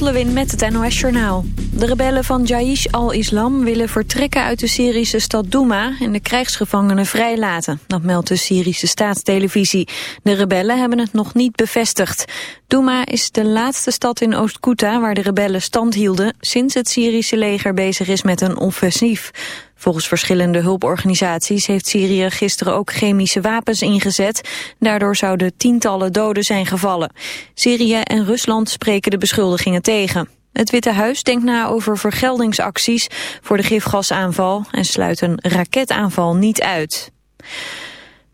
Lewin met het NOS Journaal. De rebellen van Jaish al-Islam willen vertrekken uit de Syrische stad Douma... en de krijgsgevangenen vrijlaten. Dat meldt de Syrische staatstelevisie. De rebellen hebben het nog niet bevestigd. Douma is de laatste stad in Oost-Ghouta waar de rebellen stand hielden... sinds het Syrische leger bezig is met een offensief. Volgens verschillende hulporganisaties heeft Syrië gisteren ook chemische wapens ingezet. Daardoor zouden tientallen doden zijn gevallen. Syrië en Rusland spreken de beschuldigingen tegen. Het Witte Huis denkt na over vergeldingsacties voor de gifgasaanval en sluit een raketaanval niet uit.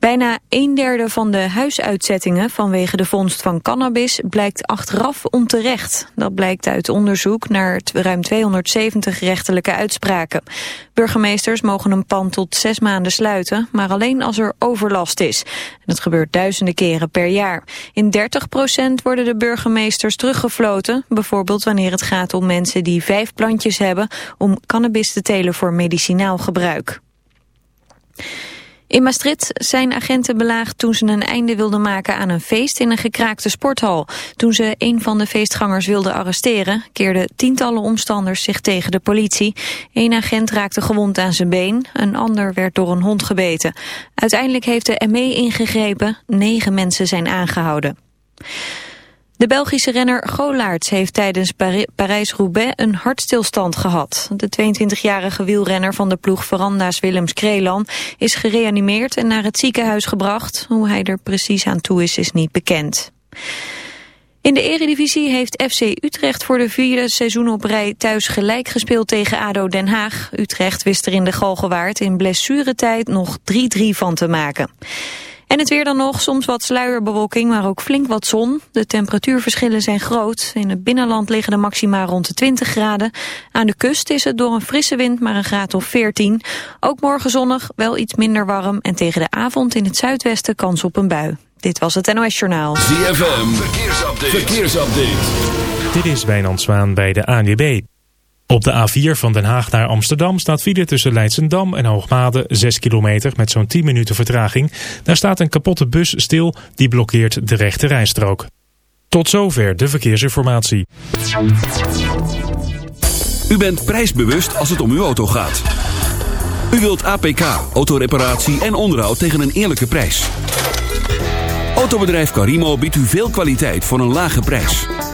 Bijna een derde van de huisuitzettingen vanwege de vondst van cannabis blijkt achteraf onterecht. Dat blijkt uit onderzoek naar ruim 270 rechtelijke uitspraken. Burgemeesters mogen een pand tot zes maanden sluiten, maar alleen als er overlast is. En dat gebeurt duizenden keren per jaar. In 30 procent worden de burgemeesters teruggefloten, bijvoorbeeld wanneer het gaat om mensen die vijf plantjes hebben om cannabis te telen voor medicinaal gebruik. In Maastricht zijn agenten belaagd toen ze een einde wilden maken aan een feest in een gekraakte sporthal. Toen ze een van de feestgangers wilden arresteren, keerden tientallen omstanders zich tegen de politie. Eén agent raakte gewond aan zijn been, een ander werd door een hond gebeten. Uiteindelijk heeft de ME ingegrepen, negen mensen zijn aangehouden. De Belgische renner Golaerts heeft tijdens Parijs-Roubaix een hartstilstand gehad. De 22-jarige wielrenner van de ploeg Veranda's Willems Kreelan is gereanimeerd en naar het ziekenhuis gebracht. Hoe hij er precies aan toe is, is niet bekend. In de eredivisie heeft FC Utrecht voor de vierde seizoen op rij thuis gelijk gespeeld tegen ADO Den Haag. Utrecht wist er in de Galgenwaard in blessuretijd nog 3-3 van te maken. En het weer dan nog, soms wat sluierbewolking, maar ook flink wat zon. De temperatuurverschillen zijn groot. In het binnenland liggen de maxima rond de 20 graden. Aan de kust is het door een frisse wind maar een graad of 14. Ook morgen zonnig, wel iets minder warm. En tegen de avond in het zuidwesten kans op een bui. Dit was het NOS Journaal. ZFM, verkeersupdate. verkeersupdate. Dit is Wijnand Zwaan bij de ANWB. Op de A4 van Den Haag naar Amsterdam staat file tussen Leidsendam en Hoogmade 6 kilometer met zo'n 10 minuten vertraging. Daar staat een kapotte bus stil die blokkeert de rechte rijstrook. Tot zover de verkeersinformatie. U bent prijsbewust als het om uw auto gaat. U wilt APK, autoreparatie en onderhoud tegen een eerlijke prijs. Autobedrijf Carimo biedt u veel kwaliteit voor een lage prijs.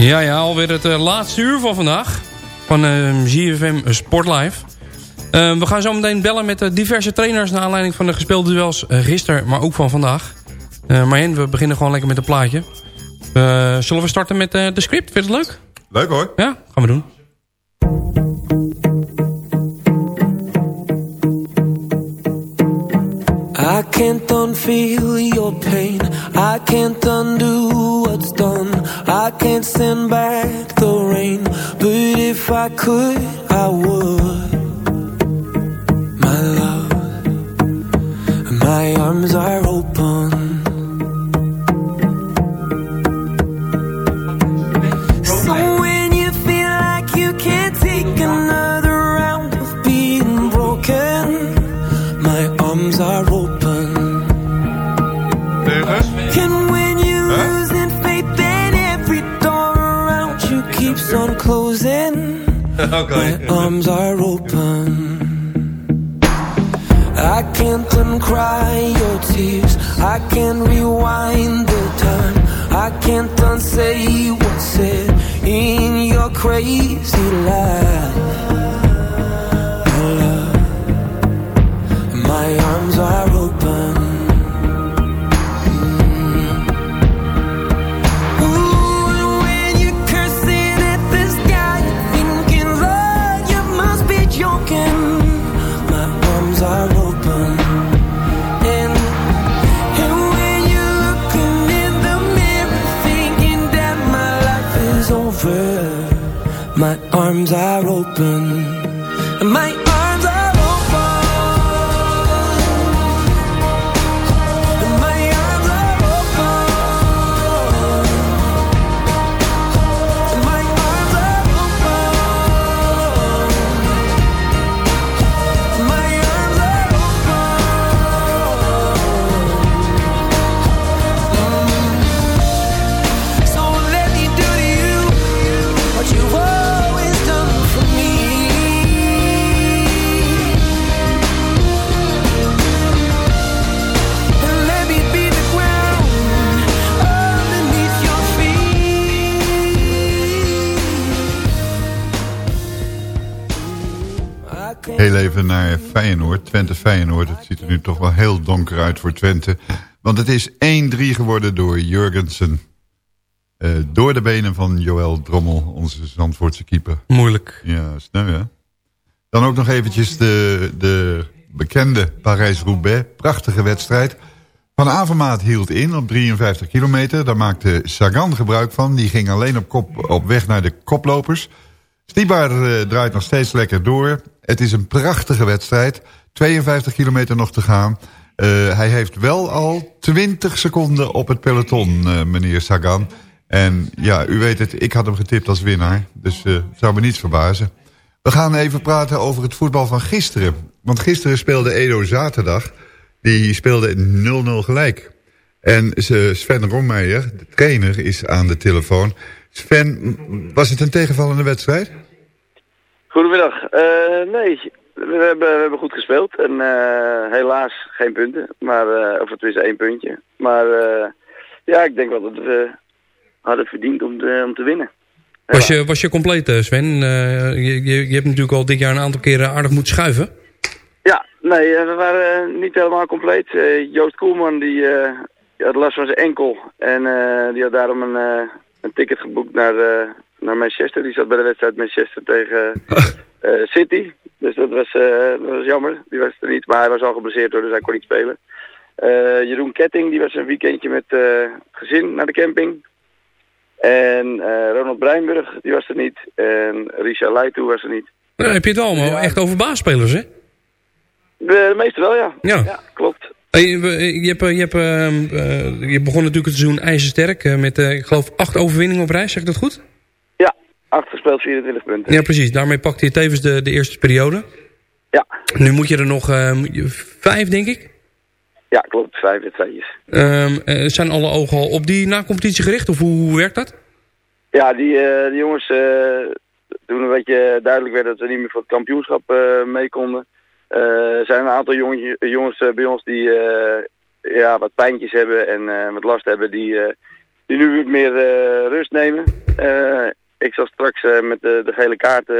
Ja, ja, alweer het eh, laatste uur van vandaag. Van uh, GFM Sport Live. Eh, we gaan zo meteen bellen met eh, diverse trainers... naar aanleiding van de gespeelde duels uh, gisteren, maar ook van vandaag. Uh, Marjen, we beginnen gewoon lekker met een plaatje. zullen we starten met de script? Vind je het leuk? Leuk hoor. Ja, gaan we doen. I can't unfeel your pain. I can't undo what's done. I can't send back the rain. But if I could, I would. My love, my arms are open. closing. My arms are open. I can't uncry your tears. I can't rewind the time. I can't unsay what's said in your crazy life. Love. My arms are open. Arms are open. Naar Feyenoord. Het ziet er nu toch wel heel donker uit voor Twente. Want het is 1-3 geworden door Jurgensen. Eh, door de benen van Joël Drommel, onze Zandvoortse keeper. Moeilijk. Ja, snel hè. Dan ook nog eventjes de, de bekende Parijs-Roubaix. Prachtige wedstrijd. Van Avermaat hield in op 53 kilometer. Daar maakte Sagan gebruik van. Die ging alleen op, kop, op weg naar de koplopers. Stibar eh, draait nog steeds lekker door. Het is een prachtige wedstrijd. 52 kilometer nog te gaan. Eh, hij heeft wel al 20 seconden op het peloton, eh, meneer Sagan. En ja, u weet het, ik had hem getipt als winnaar. Dus eh, zou me niets verbazen. We gaan even praten over het voetbal van gisteren. Want gisteren speelde Edo zaterdag. Die speelde 0-0 gelijk. En Sven Rommeijer, de trainer, is aan de telefoon. Sven, was het een tegenvallende wedstrijd? Goedemiddag. Eh, nee, we hebben, we hebben goed gespeeld. En eh, helaas geen punten. Maar, eh, of het is één puntje. Maar ja, ik denk wel dat we hadden verdiend om te, om te winnen. Was je, was je compleet, Sven? Je, je, je hebt natuurlijk al dit jaar een aantal keren aardig moeten schuiven. Ja, nee, we waren niet helemaal compleet. Joost Koelman die, had last van zijn enkel. En die had daarom een, een ticket geboekt naar, naar Manchester. Die zat bij de wedstrijd Manchester tegen eh, City. Dus dat was, eh, dat was jammer. Die was er niet, maar hij was al geblesseerd hoor, dus hij kon niet spelen. Eh, Jeroen Ketting die was een weekendje met gezin naar de camping. En Ronald Breinburg die was er niet. En Risha Leitu was er niet. Nou, heb je het allemaal echt over baasspelers, hè? De, meeste wel, ja. Ja. klopt. Hey, je, hebt, je, hebt, eh, je begon natuurlijk het seizoen ijzersterk met, eh, ik geloof, acht overwinningen op reis. Zeg ik dat goed? Ja, acht gespeeld, 24 punten. Ja, precies. Daarmee pakte je tevens de, de eerste periode. Ja. Nu moet je er nog ehm, vijf, denk ik. Ja, klopt. Vijf wedstrijdjes. Ehm, eh, zijn alle ogen al op die na-competitie gericht? Of hoe, hoe werkt dat? Ja, die, eh, die jongens, eh, toen een beetje duidelijk werd dat we niet meer voor het kampioenschap eh, mee konden, eh, zijn een aantal jongen, jongens eh, bij ons die eh, ja, wat pijntjes hebben en eh, wat last hebben, die, eh, die nu weer meer eh, rust nemen. Eh, ik zal straks eh, met de, de gele kaart, eh,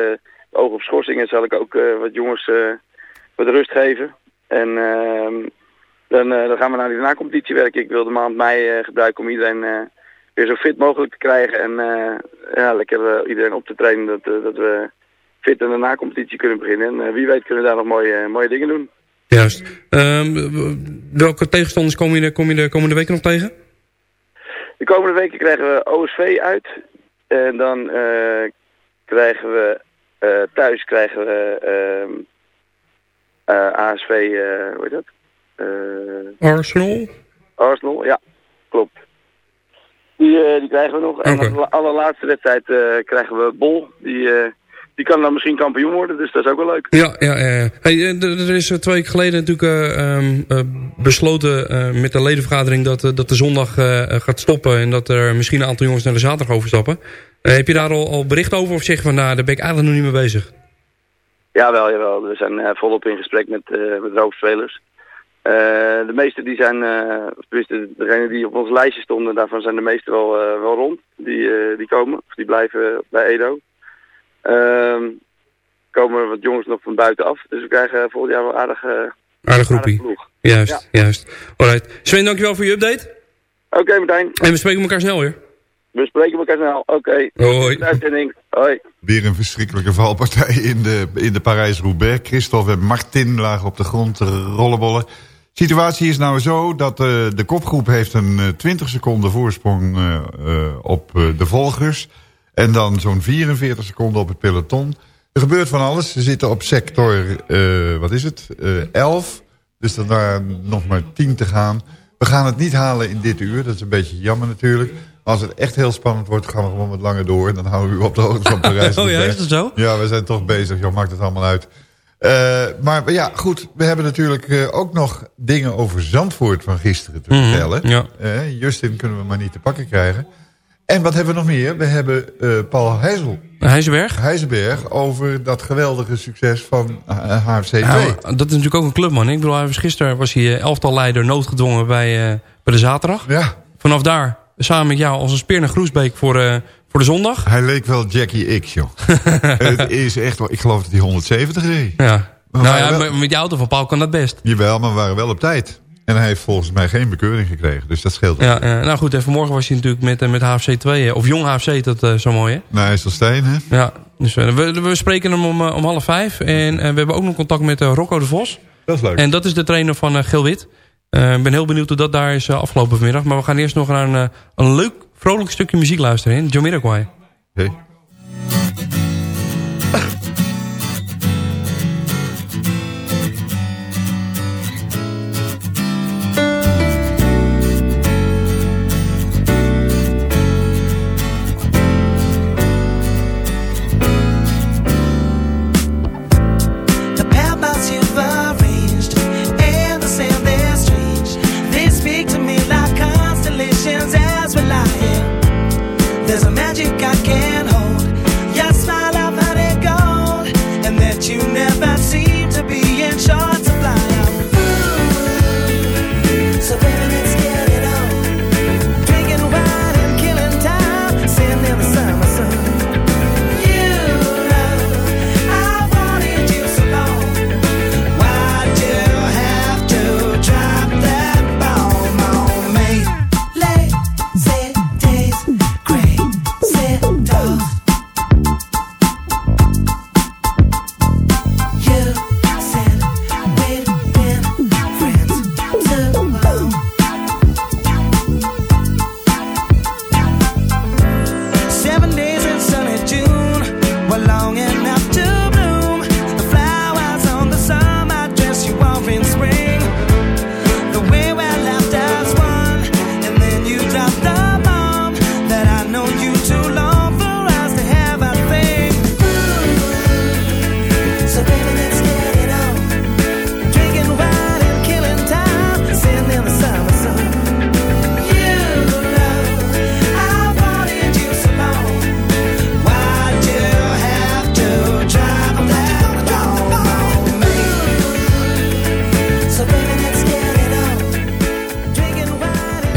de oog op schorsingen, zal ik ook eh, wat jongens eh, wat rust geven. En ehm, dan, eh, dan gaan we naar die na-competitie werken. Ik wil de maand mei eh, gebruiken om iedereen eh, weer zo fit mogelijk te krijgen. En eh, ja, lekker eh, iedereen op te trainen dat, eh, dat we fit aan de na-competitie kunnen beginnen. En eh, wie weet kunnen we daar nog mooie, mooie dingen doen. Juist. Ehm, welke tegenstanders kom je, de, kom je de komende weken nog tegen? De komende weken krijgen we OSV uit. En dan eh, krijgen we eh, thuis krijgen we ehm, eh, ASV, eh, hoe heet dat? Arsenal? Arsenal, ja, klopt. Die, die krijgen we nog. En de allerlaatste wedstrijd krijgen we Bol. Die, die kan dan misschien kampioen worden, dus dat is ook wel leuk. Ja, ja. Hey, eh, er is eh, twee weken geleden natuurlijk eh, ehm, eh, besloten met de ledenvergadering dat, dat de zondag gaat stoppen. En dat er misschien een aantal jongens naar de zaterdag overstappen. Heb je daar al, al bericht over of zeg je van nou, daar ben ik eigenlijk nog niet mee bezig? Jawel, jawel. We zijn volop in gesprek met, met de hoofdspelers. De meeste die zijn, of tenminste degenen die op ons lijstje stonden, daarvan zijn de meeste wel, wel rond. Die, die komen, of die blijven bij Edo. Ehm komen wat jongens nog van buitenaf. Dus we krijgen volgend jaar wel aardig, eh, Aardig groepie. aardig. Juist, juist. Alright. Sven, dankjewel voor je update. Oké Martijn, En we spreken elkaar snel weer. we spreken elkaar snel. Oké, Hoi. Hoi. Weer een verschrikkelijke valpartij in de, in de Parijs-Roubaix. Christophe en Martin lagen op de grond te rollenbollen. De situatie is nou zo dat eh, de kopgroep heeft een eh, 20 seconden voorsprong eh, eh, op eh, de volgers. En dan zo'n 44 seconden op het peloton. Er gebeurt van alles. Ze zitten op sector, eh, wat is het, eh 11. Dus dan daar nog maar 10 te gaan. We gaan het niet halen in dit uur. Dat is een beetje jammer natuurlijk. Maar als het echt heel spannend wordt, gaan we gewoon wat langer door. En dan houden we u op de hoogte van Parijs. Oh ja, is dat zo? Ja, we zijn toch bezig. Joh, maakt het allemaal uit. Eh, maar ja, goed. We hebben natuurlijk eh, ook nog dingen over Zandvoort van gisteren te Mhm, vertellen. ja. Eh, Justin kunnen we maar niet te pakken krijgen. En wat hebben we nog meer? We hebben eh, Paul Heijzel, Heijzenberg? Heijzenberg over dat geweldige succes van eh, HFC 2. Ja, dat is natuurlijk ook een clubman. Ik bedoel, hij was gisteren was hij eh, elftalleider noodgedwongen bij, eh, bij de zaterdag. Ja, Vanaf daar, samen met jou als een speer naar Groesbeek voor, eh, voor de zondag. hij leek wel Jackie X, joh. het is echt wel, ik geloof dat hij 170 reed. Ja. Nou ja, wel- met- met die auto van Paul kan dat best. Jawel, maar we waren wel op tijd. En hij heeft volgens mij geen bekeuring gekregen. Dus dat scheelt. Ja, eh, nou goed, en vanmorgen was hij natuurlijk met, eh, met HFC 2. eh, Of Jong HFC, dat eh zo mooi hè. Nou, IJsselstein, hè? Ja, dus we, we spreken hem om, om half vijf. En we hebben ook nog contact met Rocco de Vos. Dat is leuk. En dat is de trainer van Geel-Wit. Eh, Ik ben heel benieuwd hoe dat daar is afgelopen vanmiddag. Maar we gaan eerst nog naar een, een leuk, vrolijk stukje muziek luisteren in Jamiroquai. Hey.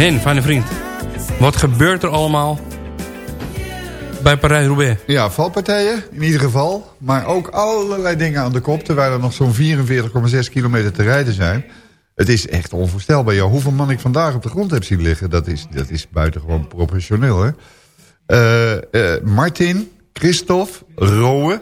Hen, fijne vriend. Wat gebeurt er allemaal bij Parijs-Roubaix? Ja, valpartijen in ieder geval. Maar ook allerlei dingen aan de kop... terwijl er nog zo'n 44,6 kilometer te rijden zijn. Het is echt onvoorstelbaar. Hoeveel man ik vandaag op de grond heb zien liggen... dat is, dat is buitengewoon professioneel. Hè? Eh, eh, Martin, Christophe, Rowe...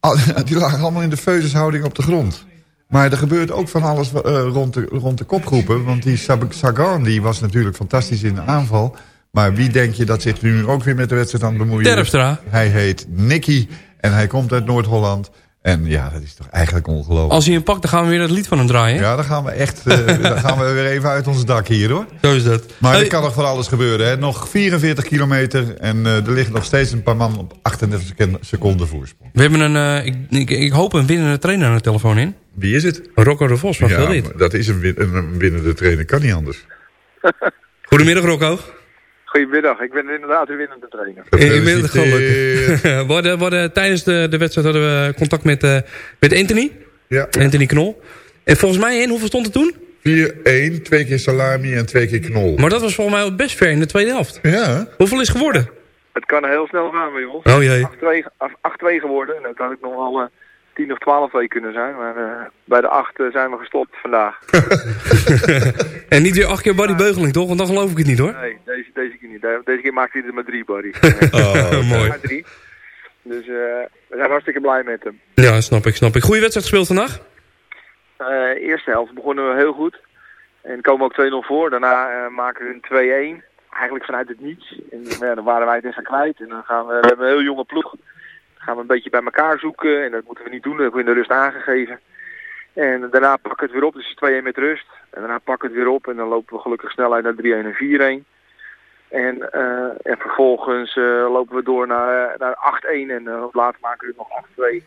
die lagen allemaal in de feuzeshouding op de grond. Maar er gebeurt ook van alles eh, rond, de, rond de kopgroepen. Want die Sagan die was natuurlijk fantastisch in de aanval... Maar wie denk je dat zich nu ook weer met de wedstrijd aan het bemoeien? Terpstra. Hij heet Nicky en hij komt uit Noord-Holland. En ja, dat is toch eigenlijk ongelooflijk. Als hij hem pakt, dan gaan we weer dat lied van hem draaien. Ja, dan gaan we echt eh, dan gaan we weer even uit ons dak hier hoor. Zo is dat. Maar er kan nog van alles gebeuren. Hè? Nog 44 kilometer en eh, er liggen nog steeds een paar man op 38 seken- seconden voorsprong. we hebben een, eh, ik, ik, ik hoop een winnende trainer aan de telefoon in. Wie is het? Rocco de Vos van ja, Geel-Wit. maar dat is een, win een winnende trainer, kan niet anders. Goedemiddag Rocco. Goedemiddag, ik ben inderdaad de winnende trainer. Inmiddels gelukkig. we, hadden, we hadden, tijdens de, de wedstrijd hadden we contact met, eh, met Anthony. Ja. Anthony Knol. En volgens mij, en hoeveel stond het toen? 4-1, twee keer salami en twee keer knol. Maar dat was volgens mij best ver in de tweede helft. Ja, Hoeveel is het geworden? Het kan heel snel gaan bij ons. Oh jee. 8-2 af- 8-2 geworden. En dat had ik nog wel 10 of 12 2 kunnen zijn. Maar eh, bij de 8 eh, zijn we gestopt vandaag. En niet weer acht keer Barry Beugeling, toch? Want dan geloof ik het niet, hoor. Nee, deze, deze keer niet. De- Deze keer maakte hij er maar drie, Barry. Oh, Mooi. Maar drie. Dus eh, we zijn hartstikke blij met hem. Ja, snap ik, snap ik. Goeie wedstrijd gespeeld vandaag? Eerste helft begonnen we heel goed. En komen ook 2-0 voor. Daarna maken we een 2-1. Eigenlijk vanuit het niets. En ja, dan waren wij het even kwijt. En dan gaan we, we hebben een heel jonge ploeg. Gaan we een beetje bij elkaar zoeken. En dat moeten we niet doen. Dat hebben we in de rust aangegeven. En daarna pakken we het weer op. Dus 2-1 met rust. En daarna pakken we het weer op. En dan lopen we gelukkig snel uit naar 3-1 en 4-1. En, eh, en vervolgens eh, lopen we door naar, naar 8-1. En uh, later maken we nog 8-2.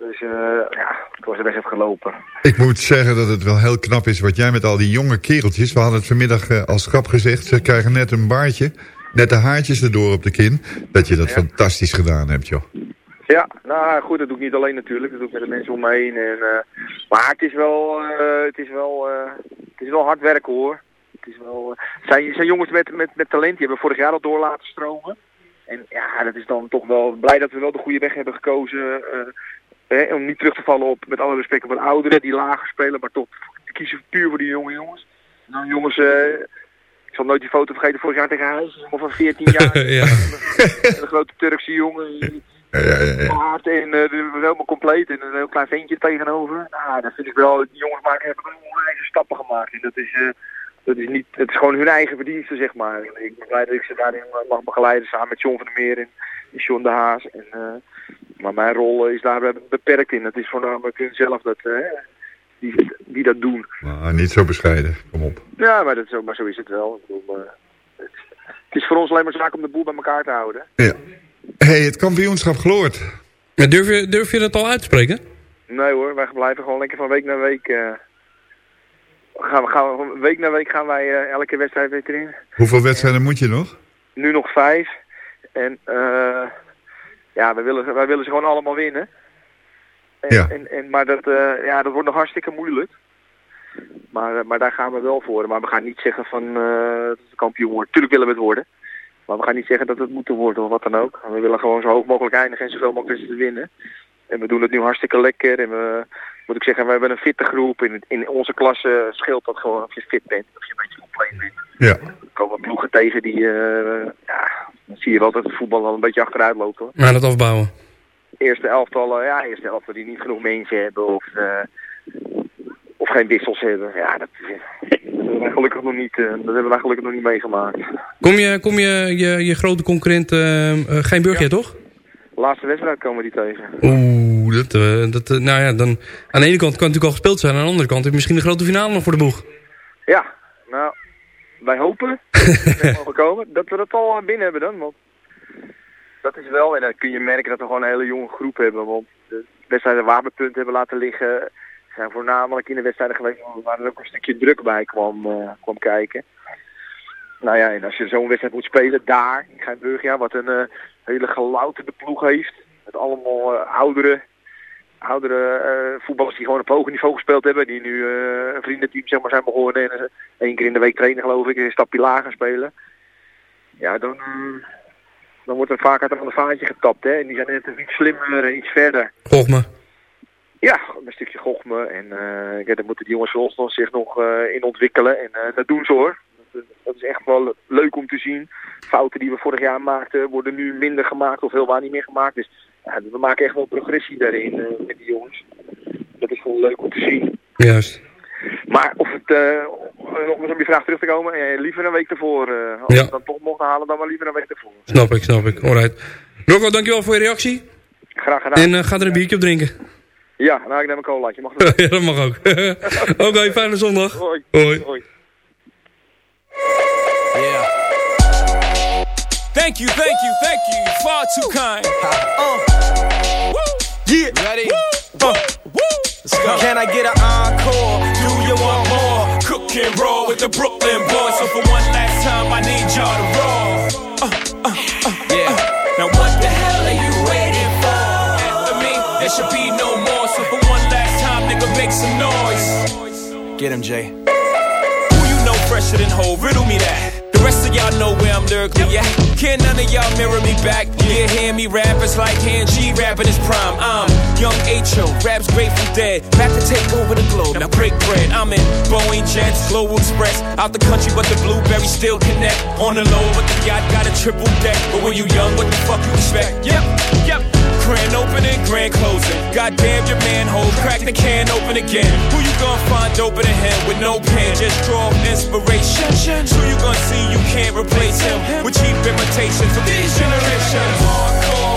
Dus eh, ja, het was er best even gelopen. Ik moet zeggen dat het wel heel knap is wat jij met al die jonge kereltjes... we hadden het vanmiddag eh, als grap gezegd, ze krijgen net een baardje... net de haartjes erdoor op de kin... dat je dat Ja. fantastisch gedaan hebt, joh. Ja, nou goed, dat doe ik niet alleen natuurlijk. Dat doe ik met de mensen om me heen. En, eh, maar het is wel, eh, het is wel, eh, het is wel hard werken hoor. Het is wel, zijn, zijn jongens met, met, met talent, die hebben vorig jaar al door laten stromen. En ja, dat is dan toch wel blij dat we wel de goede weg hebben gekozen. eh, hè, om niet terug te vallen op, met alle respect, op ouderen die lager spelen, maar toch te kiezen puur voor die jonge jongens. Nou jongens, ik zal nooit die foto vergeten vorig jaar tegen Huis, jongen van 14 jaar. ja. Een grote Turkse jongen. Ja, ja, ja, en eh, die was helemaal compleet en een heel klein ventje tegenover. Nou, dat vind ik wel, die jongens maken, hebben eigen stappen gemaakt. En dat is, eh, dat is niet, het is gewoon hun eigen verdienste, zeg maar. En ik ben blij dat ik ze daarin mag begeleiden samen met John van der Meer en John de Haas. En, eh, maar mijn rol is daar beperkt in. Het is voornamelijk hun zelf dat, eh, die, die dat doen. Maar niet zo bescheiden, kom op. Ja, maar, dat is ook, maar zo is het wel. Ik bedoel, eh, het, het is voor ons alleen maar zaak om de boel bij elkaar te houden. Ja. Hey, het kampioenschap gloort. Ja, Durf je, durf je dat al uit te spreken? Nee hoor, wij blijven gewoon lekker van week naar week. eh, gaan we, gaan we, week naar week gaan wij eh, elke wedstrijd weer erin. Hoeveel wedstrijden moet je nog? Nu nog vijf. En eh, ja, wij willen, wij willen ze gewoon allemaal winnen. En, Ja. en, en, maar dat, eh, ja, dat wordt nog hartstikke moeilijk. Maar, maar daar gaan we wel voor. Maar we gaan niet zeggen van eh dat we kampioen worden. Tuurlijk willen we het worden. Maar we gaan niet zeggen dat het moet worden of wat dan ook. We willen gewoon zo hoog mogelijk eindigen en zoveel mogelijk te winnen. En we doen het nu hartstikke lekker. En we, moet ik zeggen, we hebben een fitte groep. In, in onze klasse scheelt dat gewoon of je fit bent. Of je een beetje compleet bent. Ja. Er komen ploegen tegen die, eh, ja, dan zie je wel dat het voetbal al een beetje achteruit loopt hoor. Maar dat afbouwen. Eerste elftallen, ja, eerste elftal die niet genoeg mensen hebben of, eh, of geen wissels hebben. Ja, dat hebben wij gelukkig nog niet, eh, dat hebben wij gelukkig nog niet meegemaakt. Kom je, kom je, je, je grote concurrent eh, eh, geen Burgja, toch? Laatste wedstrijd komen die tegen. Oeh, dat, dat, nou ja, dan, aan de ene kant kan het natuurlijk al gespeeld zijn. Aan de andere kant heb je misschien de grote finale nog voor de boeg. Ja, nou, wij hopen dat komen, dat we dat al binnen hebben dan. Want dat is wel, en dan kun je merken dat we gewoon een hele jonge groep hebben. Want de wedstrijden waar we punten hebben laten liggen, zijn voornamelijk in de wedstrijden geweest waar er ook een stukje druk bij kwam, eh, kwam kijken. Nou ja, en als je zo'n wedstrijd moet spelen daar, in Geinburg, ja, wat een eh, hele gelouterde ploeg heeft. Met allemaal eh, oudere, voetballers die gewoon op hoog niveau gespeeld hebben. Die nu een vriendenteam zeg maar, zijn begonnen en één keer in de week trainen geloof ik. En een stapje lager spelen. Ja, dan, dan wordt er vaak uit een ander vaantje getapt. Hè? En die zijn net iets slimmer en iets verder. Volg me. Ja, een stukje gochme. En eh ja, daar moeten die jongens ons nog zich nog eh, in ontwikkelen. En eh, dat doen ze hoor. Dat, dat is echt wel leuk om te zien. Fouten die we vorig jaar maakten worden nu minder gemaakt of helemaal niet meer gemaakt. Dus ja, we maken echt wel progressie daarin met die jongens. Dat is wel leuk om te zien. Juist. Maar of het, nog eens om je vraag terug te komen, eh, liever een week ervoor. als Ja. we het dan toch mochten halen, dan maar liever een week ervoor. Snap ik, snap ik. Alright. Rocco, dankjewel voor je reactie. Graag gedaan. En ga er een biertje op drinken. Ja, nou ik neem een colaatje. Mag dat? ja, dat mag ook. Oké, okay, fijne zondag. Hoi. Hoi. Hoi. Yeah. Thank you, thank you, thank you. You're far too kind. Uh, Yeah. Ready? Woo. Uh. Let's go. Can I get an encore? Do you want more? Cook and roll with the Brooklyn boys. So for one last time, I need y'all to roll. Uh, uh, uh yeah. Now what the hell are you waiting for? After me, there should be no more. Some noise. Get him, Jay. Who you know fresher than whole? Riddle me that. The rest of y'all know where I'm lyrically at. Can't none of y'all mirror me back. Yeah, hear me rap, it's like hand G rapping his prime. I'm young H.O., raps Grateful Dead. Back to take over the globe, now break bread. I'm in Boeing Jets, Global Express. Out the country, but the blueberries still connect. On the low, but the yacht got a triple deck. But when you young, what the fuck you expect? Yep, yep. Grand opening, grand closing. Goddamn your manhole, crack the can open again. Who you gonna find open in him with no pen? Just draw inspiration. Who you gonna see you can't replace him with cheap imitations of these generations? Hardcore,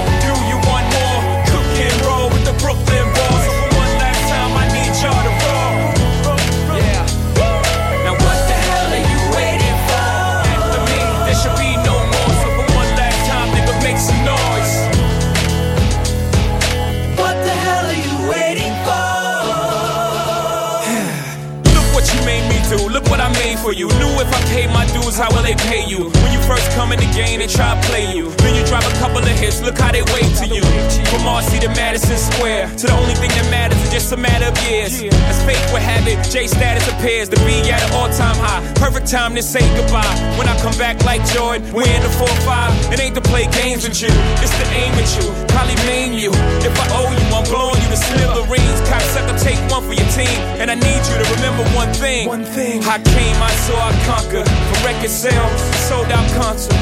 for you. Knew if I paid my dues, how will they pay you? When you first come in the game, they try to play you. Then you drop a couple of hits. Look how they wait to you. From Marcy to Madison Square. To the only thing that matters is just a matter of years. As fate would have it, J status appears to be at an all-time high. Perfect time to say goodbye. When I come back like Jordan, we're in the 4-5. It ain't to play games with you. It's to aim at you. Probably maim you. If I owe you, I'm blowing you to smithereens. Cocksucker, take one for your team. And I need you to remember one thing. One thing. I came, I saw, I conquered. From record sales, sold out concerts.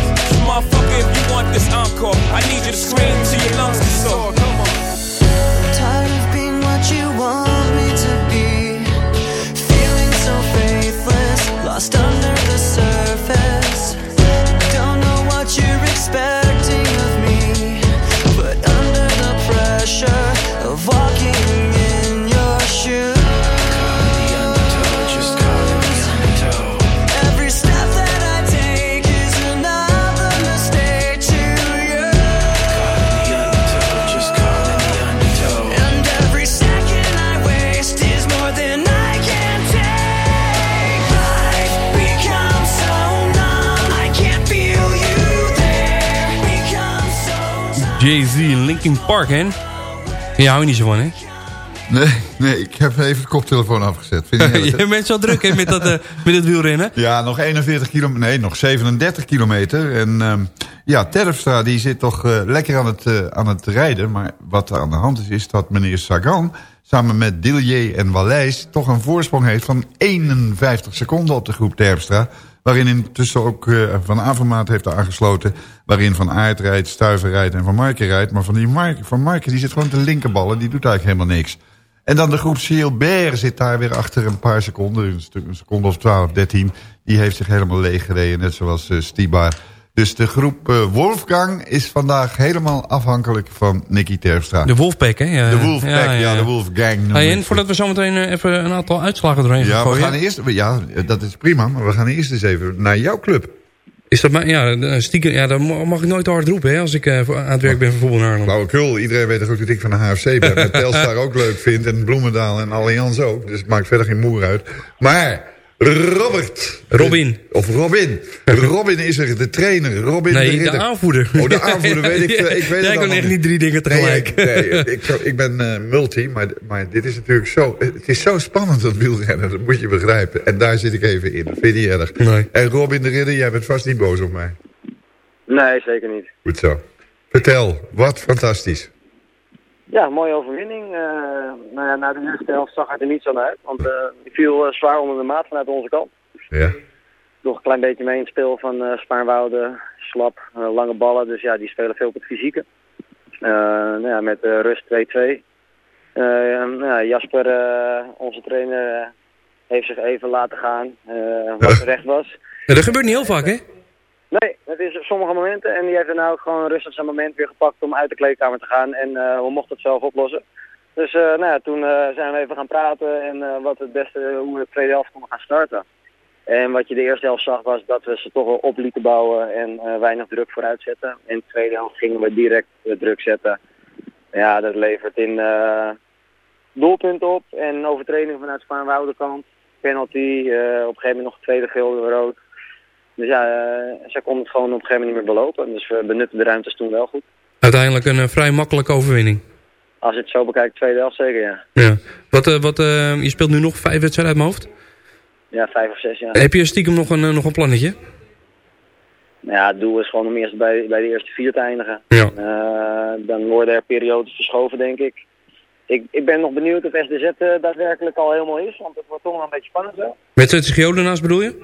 Motherfucker, if you want this encore, I need you to scream till your lungs are sore. Come on. Tired of being what you want me to be. Feeling so faithless, lost under Jay-Z in Linkin Park, hè? Je houdt niet zo van, hè? Nee, nee, ik heb even de koptelefoon afgezet. Vind je je bent zo druk, hè, met dat, eh, met het wielrennen. Ja, nog 41 kilometer. Nee, nog 37 kilometer. En ehm, ja, Terpstra die zit toch eh, lekker aan het, eh, aan het rijden. Maar wat er aan de hand is, is dat meneer Sagan... samen met Dillier en Wallijs toch een voorsprong heeft van 51 seconden op de groep Terpstra. Waarin intussen ook eh, Van Avermaat heeft aangesloten. Waarin Van Aert rijdt, rijdt en Van Marken rijdt. Maar van, die Mark, van Marken die zit gewoon te linkerballen. Die doet eigenlijk helemaal niks. En dan de groep Gilbert zit daar weer achter een paar seconden. Een, stuk, een seconde of 12, 13. Die heeft zich helemaal leeg gereden, net zoals uh, Stibar. Dus de groep uh, Wolfgang is vandaag helemaal afhankelijk van Nicky Terpstra. De Wolfpack, hè? Ja, De Wolfpack, ja, de Wolfgang. Hey, we en voordat we zometeen eh, even een aantal uitslagen doorheen gaan Ja, we gooien. gaan eerst, ja, dat is prima, maar we gaan eerst eens even naar jouw club. Is dat maar, ja, eh, stiekem, ja, dan ma- mag ik nooit te hard roepen, hè, als ik eh, aan het werk ben voor Voetbal Haarlem. Flauwekul, iedereen weet toch ook dat ik van de HFC ben. Met Telstar ook leuk vind en Bloemendaal en Allianz ook. Dus het maakt verder geen moer uit. Maar Robert. Robin. Of Robin. Robin is er, de trainer. Robin Nee, de aanvoerder. Oh, de aanvoerder, weet ik. veel. ik weet Jij het kan echt niet drie dingen tegelijk. Nee, nee, ik, ik ben eh, multi, maar, maar dit is natuurlijk zo... Het is zo spannend, dat wielrennen. Dat moet je begrijpen. En daar zit ik even in. Dat vind je niet erg. Nee. En Robin de ridder, jij bent vast niet boos op mij. Nee, zeker niet. Goed zo. Vertel, wat fantastisch. Ja, mooie overwinning. Eh, nou ja, na de eerste helft zag het er niet zo uit. Want eh die viel eh, zwaar onder de maat vanuit onze kant. Ja. Nog een klein beetje mee in het spel van Spaarnwoude, slap, lange ballen. Dus ja, die spelen veel op het fysieke. Nou ja, met rust 2-2. Eh, nou ja, Jasper, onze trainer, heeft zich even laten gaan. wat terecht was. Ja, dat gebeurt niet heel vaak, hè? Nee, het is op sommige momenten. En die heeft er nou ook gewoon rustig zijn moment weer gepakt om uit de kleedkamer te gaan. En eh, we mochten het zelf oplossen. Dus eh, nou ja, toen eh, zijn we even gaan praten en wat het beste, hoe we de tweede helft konden gaan starten. En wat je de eerste helft zag was dat we ze toch wel op lieten bouwen en weinig druk vooruit zetten. In de tweede helft gingen we direct druk zetten. Ja, dat levert in doelpunten op en overtreding vanuit Spaanwouden kant. Penalty, op een gegeven moment nog tweede geel rood. Dus ja, eh, zij konden het gewoon op een gegeven moment niet meer belopen. Dus we benutten de ruimtes toen wel goed. Uiteindelijk een eh, vrij makkelijke overwinning. Als je het zo bekijkt, tweede helft zeker, ja. Ja. Wat, eh, wat, je speelt nu nog vijf wedstrijden uit mijn hoofd. Ja, vijf of zes, ja. Heb je stiekem nog een, nog een plannetje? Nou ja, het doel is gewoon om eerst bij, bij de eerste vier te eindigen. Ja. Dan worden er periodes verschoven, denk ik. Ik, ik ben nog benieuwd of SDZ eh, daadwerkelijk al helemaal is, want het wordt toch nog een beetje spannend zo. Met tegen Jodenaars bedoel je?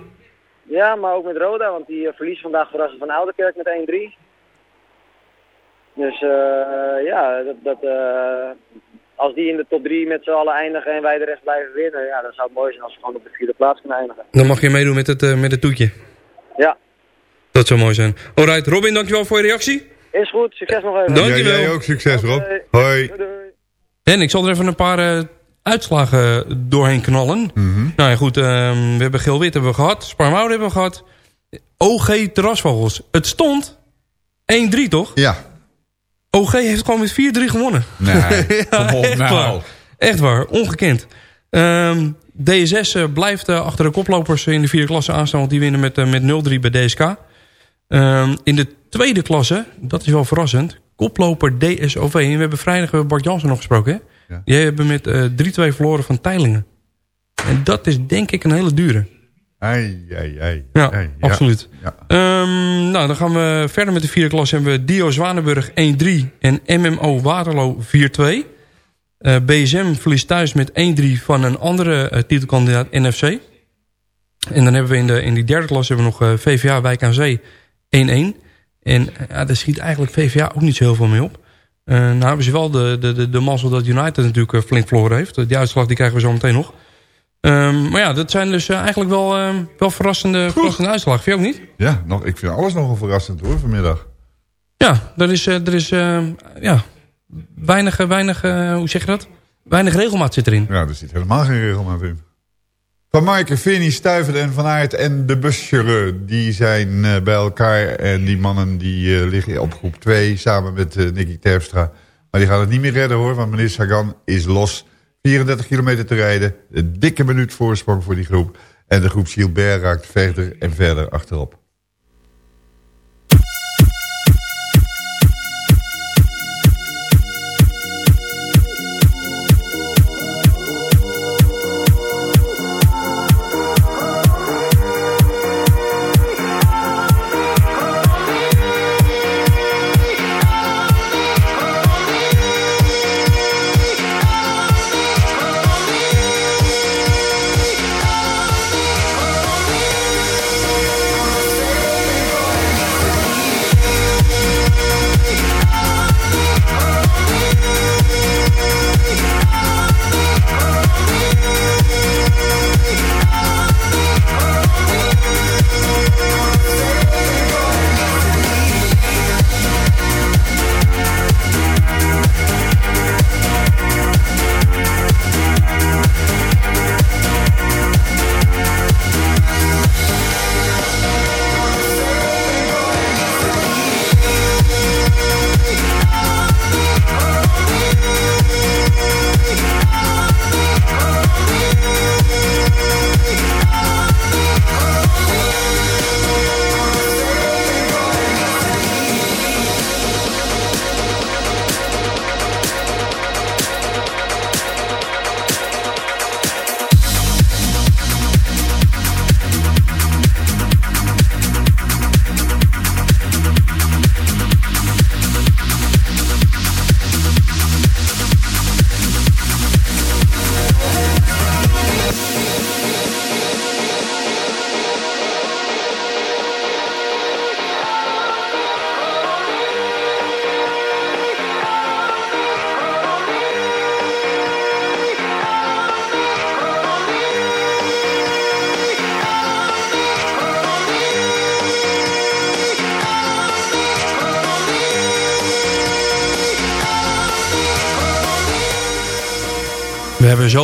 Ja, maar ook met Roda, want die uh, verliest vandaag verrassend van Ouderkerk met 1-3. Dus uh, ja, dat, dat, uh, als die in de top 3 met z'n allen eindigen en wij de rest blijven winnen, ja, dan zou het mooi zijn als we gewoon op de vierde plaats kunnen eindigen. Dan mag je meedoen met het, uh, met het toetje. Ja. Dat zou mooi zijn. Alright, Robin, dankjewel voor je reactie. Is goed, succes nog even. Dankjewel. Ja, jij ook succes, Rob. Hoi. Doei, doei. En ik zal er even een paar uitslagen doorheen knallen. Mm -hmm. Nou ja, goed, ehm, we hebben Geel-Wit hebben we gehad, Sparmoude hebben we gehad. OG Terrasvogels. Het stond 1-3, toch? Ja. OG heeft gewoon met 4-3 gewonnen. Nee, ja, op, echt, nou. waar. echt waar, ongekend. Um, DSS uh, blijft uh, achter de koplopers in de vierde klasse aanstaan... want die winnen met, uh, met 0-3 bij DSK. Um, in de tweede klasse, dat is wel verrassend... koploper DSOV. En we hebben vrijdag Bart Jansen nog gesproken, hè? Ja. Jij hebt met 3-2 verloren van Teilingen. En dat is denk ik een hele dure. Ei, ei, ei. Ja, absoluut. Ja. Um, nou, dan gaan we verder met de vierde klas. Hebben we Dio Zwanenburg 1-3 en MMO Waterloo 4-2. Uh, BSM verliest thuis met 1-3 van een andere uh, titelkandidaat NFC. En dan hebben we in, de, in die derde klas hebben we nog uh, VVA Wijk aan Zee 1-1. En ja, daar schiet eigenlijk VVA ook niet zo heel veel mee op. Uh, nou hebben ze wel de, de, de, de mazzel dat United natuurlijk uh, flink verloren heeft. Die uitslag die krijgen we zo meteen nog. Um, maar ja, dat zijn dus uh, eigenlijk wel, uh, wel verrassende, verrassende uitslagen. Vind je ook niet? Ja, nog, ik vind alles nogal verrassend hoor vanmiddag. Ja, er is, er is ja, weinig, weinig hoe zeg je dat? Weinig regelmaat zit erin. Ja, er zit helemaal geen regelmaat in. Van Maaike, Vinnie, Stuiven en Van Aert en de buschauffeur... die zijn bij elkaar en die mannen die liggen op groep 2... samen met Nicky Terpstra. Maar die gaan het niet meer redden hoor, want meneer Sagan is los... 34 kilometer te rijden. Een dikke minuut voorsprong voor die groep. En de groep Gilbert raakt verder en verder achterop.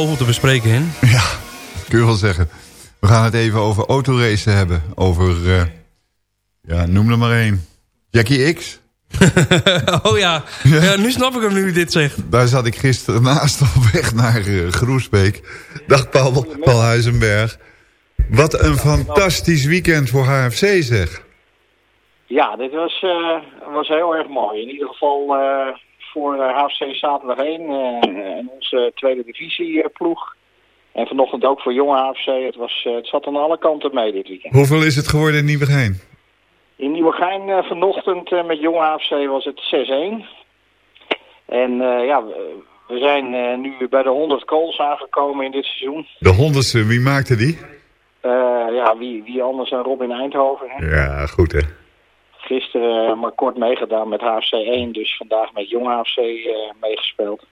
Zoveel te bespreken in. Ja, kun je wel zeggen. We gaan het even over autoracen hebben. Over, uh, ja, noem er maar één. Jackie X. oh ja. ja. ja, nu snap ik hem nu dit zegt. Daar zat ik gisteren naast op weg naar uh, Groesbeek. Dag Paul, Paul Huizenberg. Wat een fantastisch weekend voor HFC zeg. Ja, dit was, uh, was heel erg mooi. In ieder geval uh, voor HFC zaterdag 1 en onze tweede divisieploeg. En vanochtend ook voor jonge HFC. Het, was, het zat aan alle kanten mee dit weekend. Hoeveel is het geworden in Nieuwegein? In Nieuwegein vanochtend met jonge HFC was het 6-1. En ja, we zijn nu bij de 100 calls aangekomen in dit seizoen. De honderdste, wie maakte die? ja, wie, wie anders dan Robin Eindhoven. Hè? Ja, goed hè. Gisteren maar kort meegedaan met HFC 1, dus vandaag met Jong HFC uh, meegespeeld.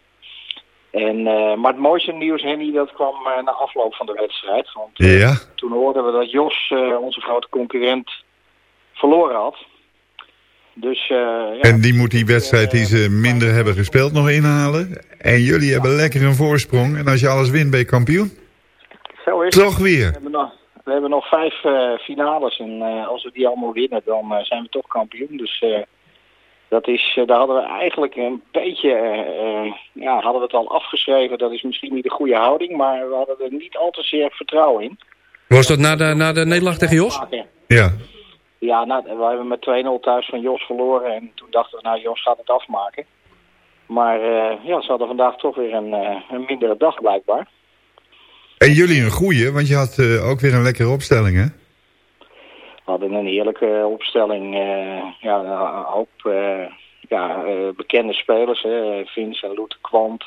En, uh, maar het mooiste nieuws, Henny, dat kwam uh, na afloop van de wedstrijd. Want ja. toen hoorden we dat Jos, onze grote concurrent, verloren had. Dus, ja, en die moet die wedstrijd die ze minder hebben gespeeld nog inhalen. En jullie ja. hebben lekker een voorsprong. En als je alles wint, ben je kampioen. Zo is Toch weer. We hebben nog, we hebben nog vijf uh, finales en uh, als we die allemaal winnen, dan uh, zijn we toch kampioen. Dus dat is, daar hadden we eigenlijk een beetje, ja, hadden we het al afgeschreven. Dat is misschien niet de goede houding, maar we hadden er niet al te zeer vertrouwen in. Was dat na de, na de nederlaag tegen Jos? Ja. Ja, nou, we hebben met 2-0 thuis van Jos verloren en toen dachten we, nou Jos gaat het afmaken. Maar ja, ze hadden vandaag toch weer een, een mindere dag blijkbaar. En jullie een goeie, want je had uh, ook weer een lekkere opstelling, hè? We hadden een heerlijke opstelling. Uh, ja, een hoop uh, ja, bekende spelers. Hè? Vincent Loete Kwant,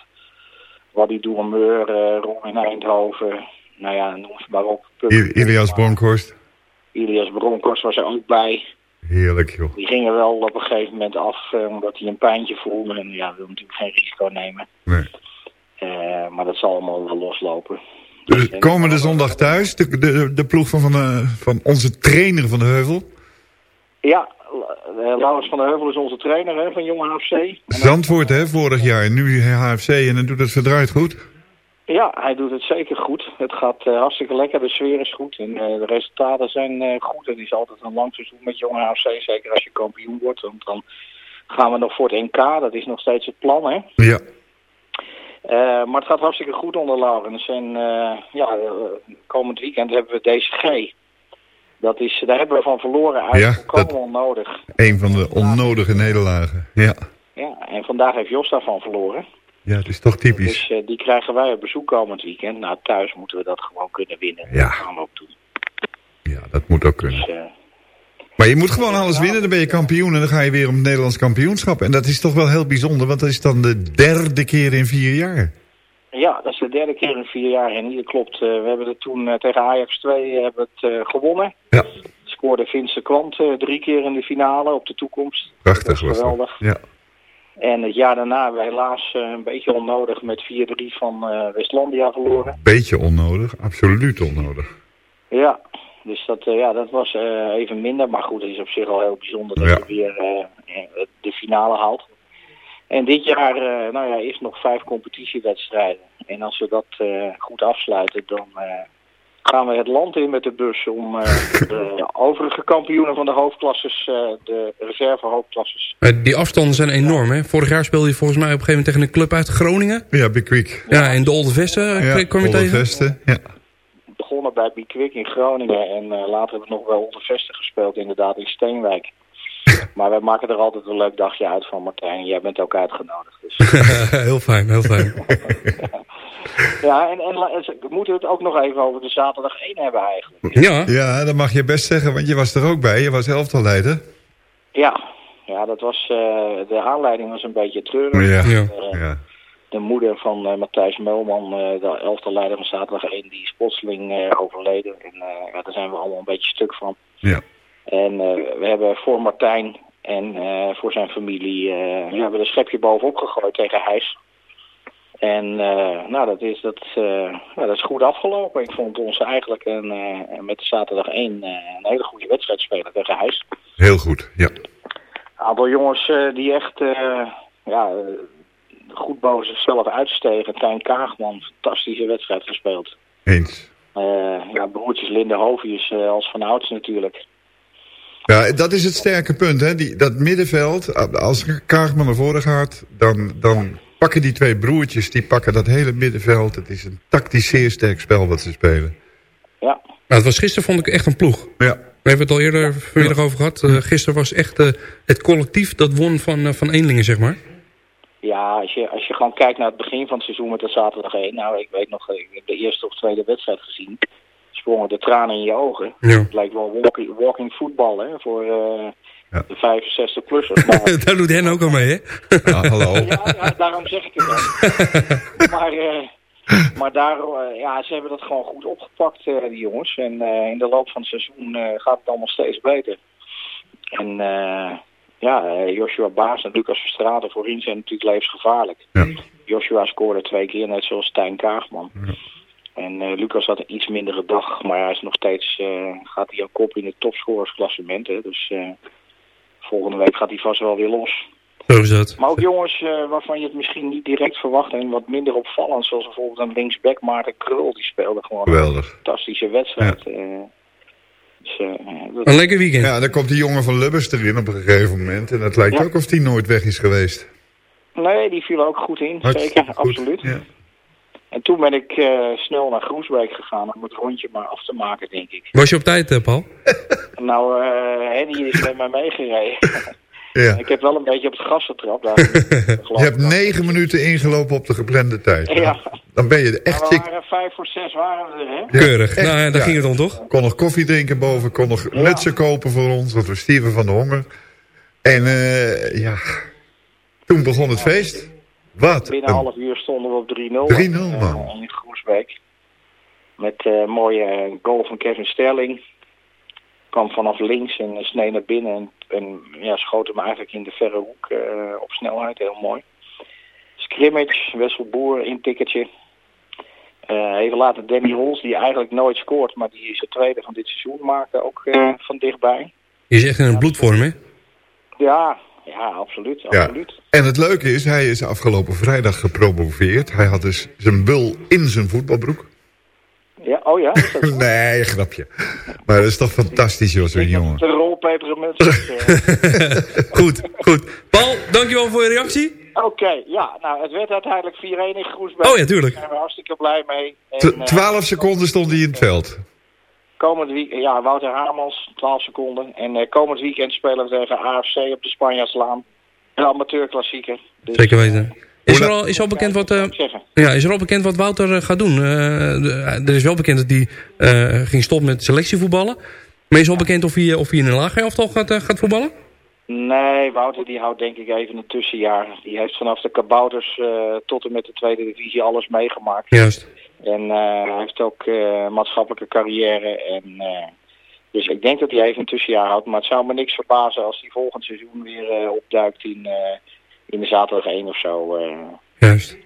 Waddy Doermeur, Robin Eindhoven. Nou ja, noem ze maar op. Ilias Bronkhorst. Ilias Bronkhorst was er ook bij. Heerlijk, joh. Die gingen wel op een gegeven moment af, omdat hij een pijntje voelde. En ja, wil natuurlijk geen risico nemen. Nee. maar dat zal allemaal wel loslopen. Dus komende zondag thuis, de, de, de ploeg van, van, uh, van onze trainer van de Heuvel. Ja, uh, Laurens van de Heuvel is onze trainer hè, van Jonge HFC. Zandvoort hè, vorig jaar, nu HFC en dan doet het verdraaid goed. Ja, hij doet het zeker goed. Het gaat uh, hartstikke lekker, de sfeer is goed en de resultaten zijn goed. Het is altijd een lang seizoen met Jonge HFC, zeker als je kampioen wordt. Want dan gaan we nog voor het NK, dat is nog steeds het plan hè. Ja. Uh, maar het gaat hartstikke goed onder Laurens. En uh, ja, uh, komend weekend hebben we DCG. Dat is, daar hebben we van verloren uit. Ja, dat onnodig. Een van de onnodige nederlagen. Ja. Ja, en vandaag heeft Jos daarvan verloren. Ja, het is toch typisch. Dus die krijgen wij op bezoek komend weekend. Nou, thuis moeten we dat gewoon kunnen winnen. Ja. Dat gaan we ook doen. Ja, dat moet ook kunnen. Dus, maar je moet gewoon alles winnen, dan ben je kampioen en dan ga je weer om het Nederlands kampioenschap. En dat is toch wel heel bijzonder, want dat is dan de derde keer in vier jaar. Ja, dat is de derde keer in vier jaar en dat klopt. Uh, we hebben het toen uh, tegen Ajax 2 hebben het, uh, gewonnen. Ja. Scoorde Vince Kwant drie keer in de finale op de toekomst. Prachtig was geweldig. Ja. En het jaar daarna hebben we helaas een beetje onnodig met 4-3 van Westlandia verloren. Beetje onnodig, absoluut onnodig. Ja, dus dat, uh, ja, dat was uh, even minder. Maar goed, het is op zich al heel bijzonder dat ja. je weer uh, de finale haalt. En dit jaar nou ja, is nog vijf competitiewedstrijden. En als we dat goed afsluiten, dan gaan we het land in met de bus om de overige kampioenen van de hoofdklasses, de reserve hoofdklasses. die afstanden zijn enorm, hè? Vorig jaar speelde je volgens mij op een gegeven moment tegen een club uit Groningen. Ja, Big Creek. Ja, in de Olde Vesten ja, kwam je Olde tegen. Vesten, ja begonnen bij Bikwik in Groningen en uh, later hebben we nog wel onder Vesten gespeeld, inderdaad in Steenwijk. maar wij maken er altijd een leuk dagje uit van, Martijn. Jij bent ook uitgenodigd. Dus. heel fijn, heel fijn. ja, en, en, en moeten we het ook nog even over de zaterdag 1 hebben eigenlijk. Ja. Ja, dat mag je best zeggen, want je was er ook bij. Je was elftalleider. Ja, ja dat was, uh, de aanleiding was een beetje treurig. Ja, uh, ja de moeder van uh, Matthijs Melman, uh, de elfde leider van zaterdag 1, die is plotseling uh, overleden. En ja, daar zijn we allemaal een beetje stuk van. Ja. En we hebben voor Martijn en voor zijn familie we hebben een schepje bovenop gegooid tegen Hijs. En nou, dat is, dat, ja, dat is goed afgelopen. Ik vond ons eigenlijk een, met de zaterdag 1 een hele goede wedstrijd spelen tegen Hijs. Heel goed, ja. Een aantal jongens die echt ja, goed boven zichzelf uitstegen. Tijn Kaagman, fantastische wedstrijd gespeeld. Eens. Uh, ja, broertjes Linde Hovius uh, als van ouds natuurlijk. Ja, dat is het sterke punt. Hè? Die, dat middenveld, als Kaagman naar voren gaat... dan, dan pakken die twee broertjes, die pakken dat hele middenveld. Het is een tactisch zeer sterk spel wat ze spelen. Ja. Maar het was gisteren vond ik echt een ploeg. Ja. We hebben het al eerder vanmiddag over gehad. Uh, gisteren was echt het collectief dat won van, van eenlingen, zeg maar. Ja, als je, als je gewoon kijkt naar het begin van het seizoen met de zaterdag 1. Nou, ik weet nog, ik heb de eerste of tweede wedstrijd gezien. Sprongen de tranen in je ogen. Ja. Het lijkt wel walking, walking voetbal, hè, voor eh, de 65-plussers. Maar, Daar doet hen ook al mee, hè? Ja, hallo. ja, ja, daarom zeg ik het ook. maar, eh, maar daar, eh, ja, ze hebben dat gewoon goed opgepakt, eh, die jongens. En eh, in de loop van het seizoen eh, gaat het allemaal steeds beter. En eh, ja, eh, Joshua Baas en Lucas Verstraten voorin zijn natuurlijk levensgevaarlijk. Ja. Joshua scoorde twee keer, net zoals Stijn Kaagman. En eh, Lucas had een iets mindere dag, maar hij is nog steeds, eh, gaat hij aan kop in het topscorersklassement. Hè? Dus volgende week gaat hij vast wel weer los. Zo is dat. Maar ook jongens waarvan je het misschien niet direct verwacht en wat minder opvallend, zoals bijvoorbeeld een linksback Maarten Krul, die speelde gewoon Geweldig. een fantastische wedstrijd. eh. Dus, eh, dat- Een lekker weekend. Ja, dan komt die jongen van Lubbers erin op een gegeven moment. En het lijkt Ja. ook of die nooit weg is geweest. Nee, die viel ook goed in, Hartstikke zeker, goed. absoluut. Ja. En toen ben ik eh, snel naar Groesbeek gegaan om het rondje maar af te maken, denk ik. Was je op tijd, eh, Paul? Nou, eh Henny is met mij meegereden. Ja. ik heb wel een beetje op het gas getrapt. Daar, Je hebt negen minuten ingelopen op de geplande tijd. Ja. Dan ben je echt we ziek. waren vijf voor zes waren we er, hè? Ja, Keurig. echt, nou ja, daar ja. ging het om, toch? Kon nog koffie drinken boven, kon nog Ja. nutsen kopen voor ons, want we stierven van de honger. En eh, ja, toen begon het feest. Wat? Binnen een een- half uur stonden we op 3-0. 3-0, eh, man. in Groesbeek. Met eh mooie goal van Kevin Sterling. Kwam vanaf links en eh, snee naar binnen. En, en ja, schoot hem eigenlijk in de verre hoek eh, op snelheid. Heel mooi. Scrimmage, Wessel Boer, intikkertje. Eh even later Danny Hols, die eigenlijk nooit scoort. Maar die is het tweede van dit seizoen maakte ook eh, van dichtbij. Je is echt in een bloedvorm, hè? Ja, ja, absoluut. Ja. absoluut. En het leuke is, hij is afgelopen vrijdag gepromoveerd. Hij had dus zijn bul in zijn voetbalbroek. Ja, oh ja, is dat zo? Nee, grapje. Maar dat is toch fantastisch, joh, zo'n jongen. De rolpepermunt. eh, Goed, goed. Paul, dankjewel voor je reactie. Oké, ja, nou, het werd uiteindelijk 4-1 in Groesbeek. Oh ja, tuurlijk. Daar zijn we hartstikke blij mee. En, T- eh, 12 seconden stond hij in het veld. komend weekend, ja, Wouter Hamels, 12 seconden. En eh, komend weekend spelen we tegen AFC op de Spanjaarslaan. Een amateurklassieker. Dus, Zeker weten. Is er al, is al bekend wat... eh, ja, is er al bekend wat Wouter eh, gaat doen? Eh, de- er is wel bekend dat hij eh, ging stoppen met selectievoetballen. Maar is al bekend of hij, of hij in een lager elftal gaat, gaat voetballen? Nee, Wouter die houdt denk ik even een tussenjaar. Die heeft vanaf de kabouters eh, tot en met de tweede divisie alles meegemaakt. Juist. En eh, hij heeft ook eh, maatschappelijke carrière. En, eh, dus ik denk dat hij even een tussenjaar houdt. Maar het zou me niks verbazen als hij volgend seizoen weer eh, opduikt in, eh, in de zaterdag 1 of zo. eh. Juist.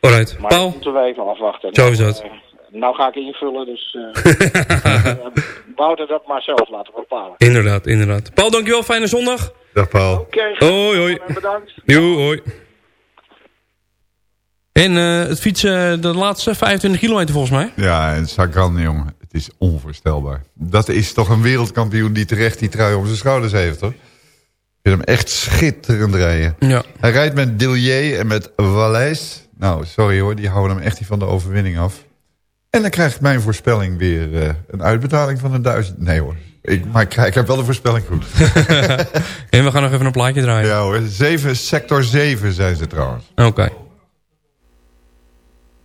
Alright. maar Paul? moeten we even afwachten. Zo is dat. Nou, eh, nou ga ik invullen, dus eh Wouter dat maar zelf laten bepalen. Inderdaad, inderdaad. Paul, dankjewel. Fijne zondag. Dag Paul. Oké, Hoi, hoi. bedankt. Jo, hoi. En eh, het fietsen de laatste 25 kilometer volgens mij. Ja, en Sagan, jongen. Het is onvoorstelbaar. Dat is toch een wereldkampioen die terecht die trui op zijn schouders heeft, hoor. Vind hem echt schitterend rijden. Ja. Hij rijdt met Dillier en met Valais. Nou, sorry hoor, die houden hem echt niet van de overwinning af. En dan krijgt mijn voorspelling weer eh, een uitbetaling van een duizend... Nee hoor, ik, maar ik, heb wel de voorspelling goed. En we gaan nog even een plaatje draaien. ja hoor, zeven, sector 7 zijn ze trouwens. Oké.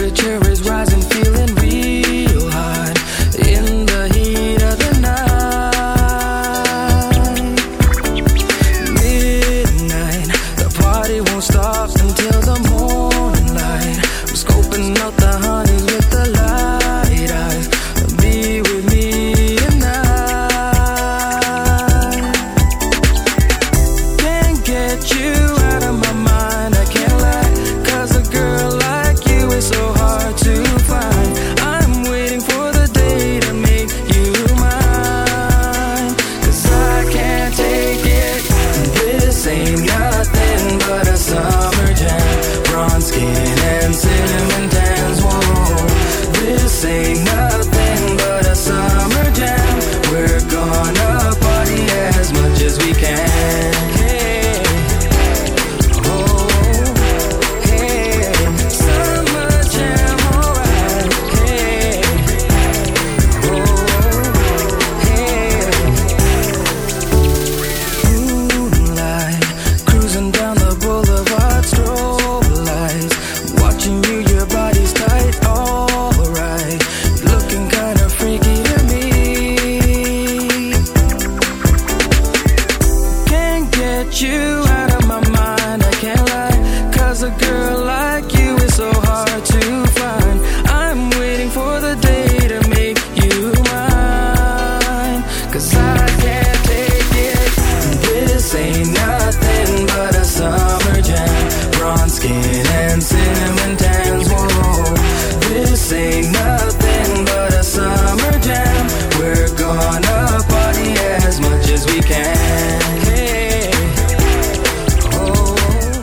Temperature is rising,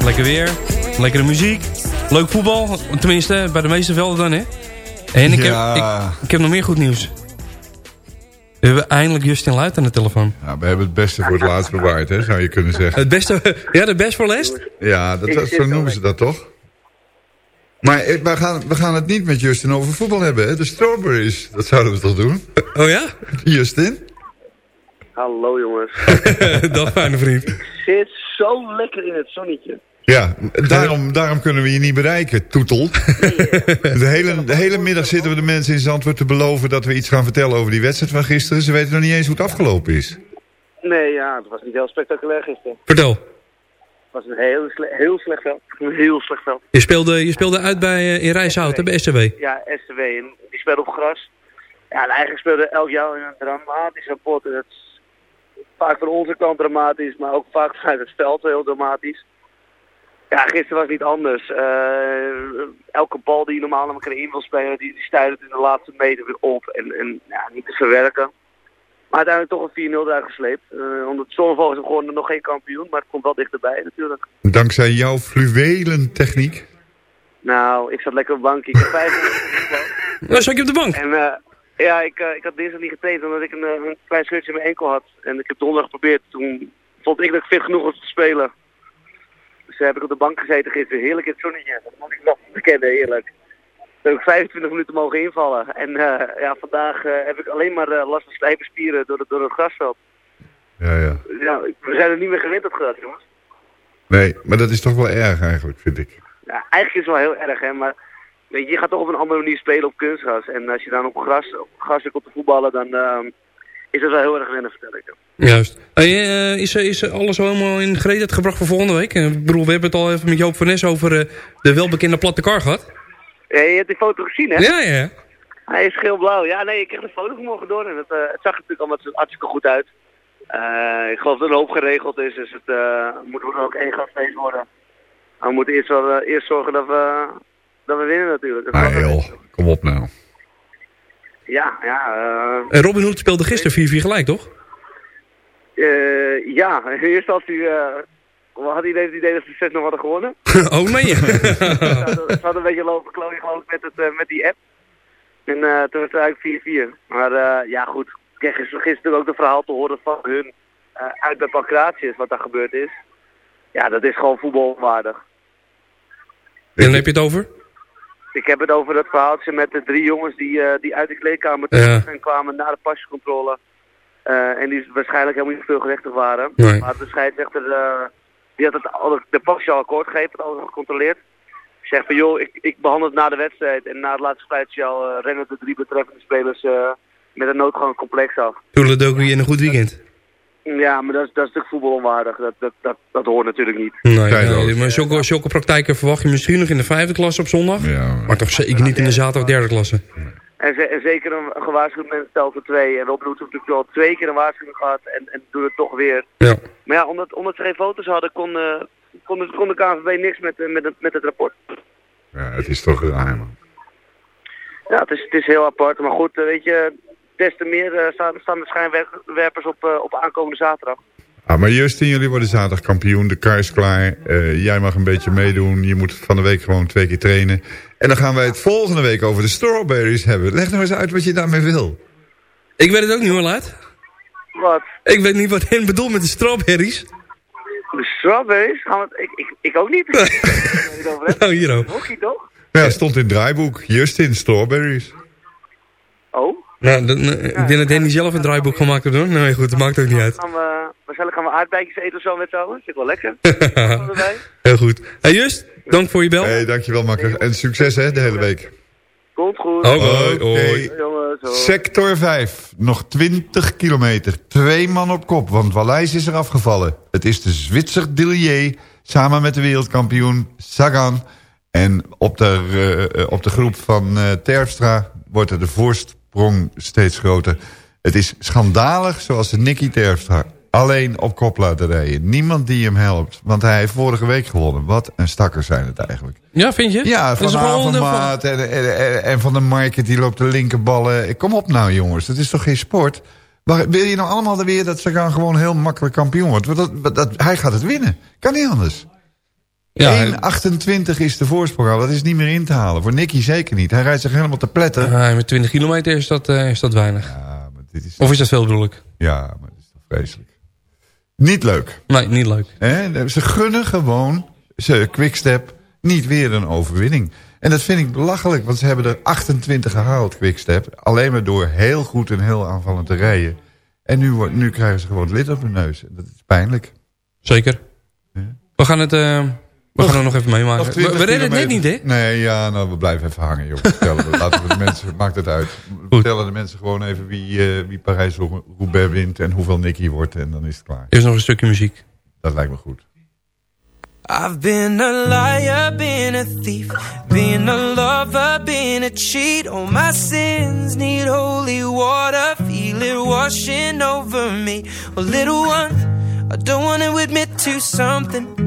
Lekker weer, lekkere muziek, leuk voetbal. Tenminste, bij de meeste velden dan, hè? En ik, Ja. heb, ik, ik heb nog meer goed nieuws. We hebben eindelijk Justin Luit aan de telefoon. Ja, we hebben het beste voor het laatst bewaard, hè, zou je kunnen zeggen. Het beste, ja, de best voor last? Ja, dat, zo noemen ze dat toch? Maar eh, we gaan, we gaan het niet met Justin over voetbal hebben, hè? De strawberries, dat zouden we toch doen? Oh ja? Justin? Hallo jongens. Dag fijne vriend. Zit zo lekker in het zonnetje. Ja, daarom, daarom kunnen we je niet bereiken, toetel. De hele, de hele middag zitten we de mensen in Zandvoort te beloven... dat we iets gaan vertellen over die wedstrijd van gisteren. Ze weten nog niet eens hoe het afgelopen is. Nee, ja, het was niet heel spectaculair gisteren. Vertel. Het was een heel, sle heel slecht veld. Een heel slecht veld. Je speelde, je speelde uit bij, eh, in Rijshout, hè, bij SCW. Ja, SCW. En die speelde op gras. Ja, en eigenlijk speelde elk jaar een dramatisch rapport. En het is vaak van onze kant dramatisch, maar ook vaak vanuit het veld heel dramatisch. Ja, gisteren was het niet anders. Eh, elke bal die je normaal naar elkaar in wil spelen, die, die stuit het in de laatste meter weer op. En, en ja, niet te verwerken. Maar uiteindelijk toch een 4-0 eruit gesleept. Uh, omdat Zonnevogels gewoon nog geen kampioen, maar het komt wel dichterbij natuurlijk. Dankzij jouw fluwelen techniek. Nou, ik zat lekker op de bank. Ik heb vijf minuten Nou, zat je op de bank? En eh, ja, ik, eh, ik had dinsdag niet getraind omdat ik een, eh, een klein scheurtje in mijn enkel had. En ik heb donderdag geprobeerd. Toen vond ik dat ik fit genoeg was te spelen. Dus heb ik op de bank gezeten gisteren. Heerlijk in het zonnetje. Dat moet ik nog bekennen, eerlijk. Toen heb ik 25 minuten mogen invallen. En eh, ja, vandaag eh, heb ik alleen maar eh, last van slijpe spieren door, het- door het grasveld. Ja, ja. Ja, we zijn er niet meer gewend op gras, jongens. Nee, maar dat is toch wel erg eigenlijk, vind ik. Ja, eigenlijk is het wel heel erg, hè, maar weet je, je gaat toch op een andere manier spelen op kunstgras. En als je dan op gras, op gras komt te voetballen, dan ehm, is dat wel heel erg wennen, vertel ik. Juist. Hey, eh, is, is alles al helemaal in gereedheid gebracht voor volgende week? Eh, Ik bedoel, we hebben het al even met Joop van Nes over eh, de welbekende platte kar gehad. Ja, je hebt die foto gezien, hè? Ja, ja. Hij is geel-blauw. Ja, nee, ik kreeg de foto vanmorgen door en het, eh, het zag er natuurlijk allemaal hartstikke goed uit. Ik geloof dat er een hoop geregeld is, dus het moet er ook één gastfeest worden. Maar we moeten eerst, wel, eerst zorgen dat we, dat we winnen natuurlijk. Is Ah joh, kom op nou. Ja, ja. eh, En Robin Hood speelde gisteren 4-4 gelijk, toch? eh, ja, eerste instantie eh, we hadden idee het idee dat ze 6 nog hadden gewonnen. oh, nee. Ze hadden- ze hadden een beetje lopen klooien geloof ik met, het, eh, met die app. En eh, toen was het eigenlijk 4-4. Maar eh, ja goed, ik kreeg gisteren ook de verhaal te horen van hun eh, uit bij Pancratius wat daar gebeurd is. Ja, dat is gewoon voetbalwaardig. En dan heb je het over? Ik heb het over dat verhaaltje met de drie jongens die, eh, die uit de kleedkamer Ja. kwamen na de pasjecontrole. Eh, en die waarschijnlijk helemaal niet veel gerechtig waren. Nee. Maar de scheidsrechter, eh, die had het al, de pasje al akkoord gegeven, had alles al gecontroleerd. Zegt van joh, ik, ik behandel het na de wedstrijd. En na het laatste fluitsignaal eh rennen de drie betreffende spelers met een noodgang het complex af. Toeledokie in een goed weekend. Ja, maar dat is, dat is natuurlijk voetbal onwaardig. Dat, dat, dat, dat hoort natuurlijk niet. Nee, nee, maar zulke, zulke praktijken verwacht je misschien nog in de vijfde klasse op zondag. maar toch zeker niet in de zaterdag derde klasse. En, ze- en zeker een, gewaarschuwd mens telt voor twee. En Rob Roets heeft natuurlijk al twee keer een waarschuwing gehad en, en doet het toch weer. Ja. Maar ja, omdat, omdat ze geen foto's hadden, kon, eh, kon, de, kon de KNVB niks met, eh, met, het, met het rapport. Ja, het is toch raar, man. Ja, het is, het is heel apart. Maar goed, eh, weet je, des te meer eh, staan, staan de schijnwerpers op, eh, op aankomende zaterdag. Ah, maar Justin, jullie worden zaterdag kampioen. De kar is klaar. Eh, jij mag een beetje meedoen. Je moet van de week gewoon twee keer trainen. En dan gaan wij het volgende week over de strawberries hebben. Leg nou eens uit wat je daarmee wil. Ik weet het ook niet hoor, Luid. Wat? Ik weet niet wat hen bedoelt met de strawberries. De strawberries? Gaan we, het- ik, ik, ik ook niet. Oh, hier ook. Hockey toch? Ja, stond in het draaiboek. Justin, strawberries. Oh? Nou, dan, eh, ik denk dat Henny zelf een draaiboek gemaakt heeft hoor. Nee goed, dat maakt ook niet uit. Gaan we, waarschijnlijk gaan we aardbeidjes eten of zo met z'n allen. Vind ik wel lekker. Heel goed. Hey Just, dank voor je bel. Hey, dankjewel makker. En succes hè, de hele week. Komt goed. Oké, hoi. Jongens. goed. Zo. Sector 5, nog 20 kilometer. Twee man op kop, want Wallijs is er afgevallen. Het is de Zwitser Dillier samen met de wereldkampioen Sagan. En op de, eh, eh, op de groep van eh, Terpstra wordt er de voorsprong steeds groter. Het is schandalig zoals de Nicky Terpstra alleen op kop laten rijden. Niemand die hem helpt, want hij heeft vorige week gewonnen. Wat een stakkers zijn het eigenlijk. Ja, vind je? Ja, van de Avermaat en, en, en, en van de Market die loopt de linkerballen. Kom op nou jongens, dat is toch geen sport? Maar wil je nou allemaal weer dat ze gaan gewoon heel makkelijk kampioen wordt? Dat, dat, hij gaat het winnen. Kan niet anders. Ja, 1,28 is de voorsprong al. Dat is niet meer in te halen. Voor Nicky zeker niet. Hij rijdt zich helemaal te pletten. Ja, met 20 kilometer is dat, eh, is dat weinig. Ja, maar dit is... Of is dat veel bedoel ik? Ja, maar dat is toch vreselijk. Niet leuk. Nee, niet leuk. Ze gunnen gewoon, ze Quickstep, niet weer een overwinning. En dat vind ik belachelijk, want ze hebben er 28 gehaald, Quickstep. Alleen maar door heel goed en heel aanvallend te rijden. En nu, nu krijgen ze gewoon het lid op hun neus. Dat is pijnlijk. Zeker. We gaan het, eh, we gaan het nog even Nog meemaken. We, 20 we redden het net niet, hè? Nee, ja, nou, we blijven even hangen, joh. Vertellen we. Laten we de mensen, maakt het uit. We vertellen de mensen gewoon even wie, eh, wie Parijs-Roubaix wint... en hoeveel Nicky wordt, en dan is het klaar. Eerst nog een stukje muziek. Dat lijkt me goed. I've been a liar, been a thief, been a lover, been a cheat. All my sins need holy water, feel it washing over me. Well, little one, I don't want to admit to something.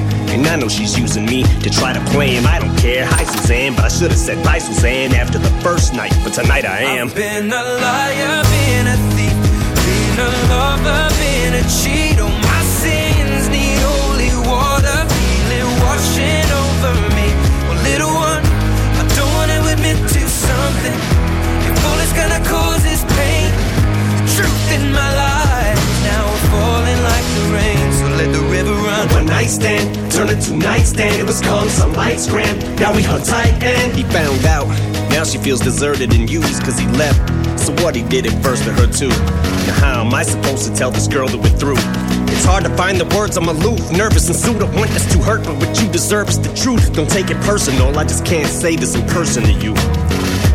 And I know she's using me to try to play him. I don't care. Hi, Suzanne, but I should have said bye, Suzanne, after the first night. But tonight I am. I've been a liar, been a thief, been a lover, been a cheat. All run. One night stand, turned into nightstand. It was calm, some lights grand. Now we hung tight and he found out. Now she feels deserted and used cause he left. So what he did it first to her too. Now how am I supposed to tell this girl that we're through? It's hard to find the words, I'm aloof, nervous and sued. I want this to hurt, but what you deserve is the truth. Don't take it personal, I just can't say this in person to you.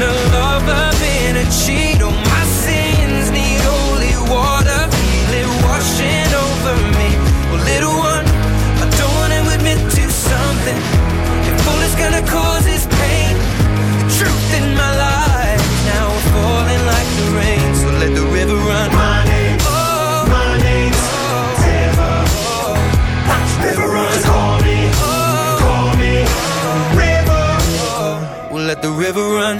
been a lover, been a cheat. All my sins need holy water, feel it washing over me. Well, little one, I don't wanna admit to something. If all it's gonna cause is pain, the truth in my life now we're falling like the rain. So let the river run. My name's, Oh, my name's River. Oh. River runs, call me, oh. call me, River. We'll let the river run.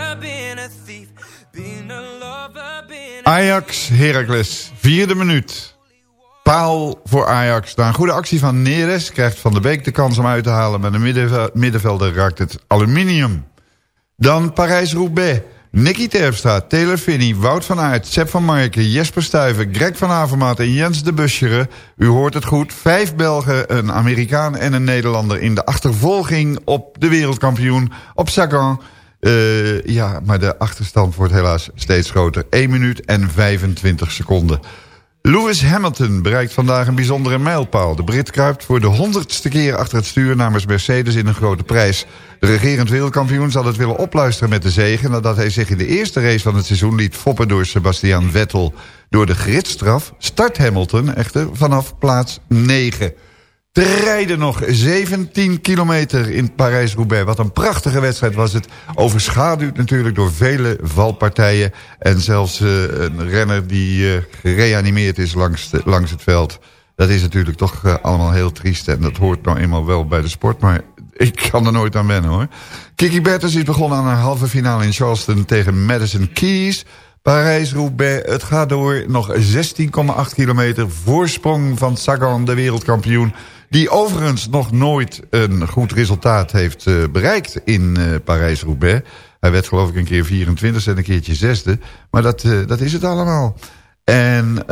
Ajax Heracles, vierde minuut. Paal voor Ajax. Na een goede actie van Neres krijgt Van der Beek de kans om uit te halen. Maar de middenve- middenvelder raakt het aluminium. Dan Parijs-Roubaix. Nicky Terpstra, Taylor Finney, Wout van Aert, Sepp van Marken... Jesper Stuyven, Greg van Avermaat en Jens de Buscheren. U hoort het goed, vijf Belgen, een Amerikaan en een Nederlander... in de achtervolging op de wereldkampioen op Sagan... Uh, ja, maar de achterstand wordt helaas steeds groter. 1 minuut en 25 seconden. Lewis Hamilton bereikt vandaag een bijzondere mijlpaal. De Brit kruipt voor de honderdste keer achter het stuur namens Mercedes in een grote prijs. De regerend wereldkampioen zal het willen opluisteren met de zegen... nadat hij zich in de eerste race van het seizoen liet foppen door Sebastian Vettel. Door de gridstraf start Hamilton echter vanaf plaats 9. Te rijden nog 17 kilometer in Parijs-Roubaix. Wat een prachtige wedstrijd was het. Overschaduwd natuurlijk door vele valpartijen. En zelfs uh, een renner die uh, gereanimeerd is langs, langs het veld. Dat is natuurlijk toch uh, allemaal heel triest. En dat hoort nou eenmaal wel bij de sport. Maar ik kan er nooit aan wennen hoor. Kiki Bertens is begonnen aan een halve finale in Charleston tegen Madison Keys. Parijs-Roubaix, het gaat door. Nog 16,8 kilometer voorsprong van Sagan, de wereldkampioen. Die overigens nog nooit een goed resultaat heeft uh, bereikt in uh, Parijs-Roubaix. Hij werd geloof ik een keer 24 en een keertje zesde. Maar dat, uh, dat is het allemaal. En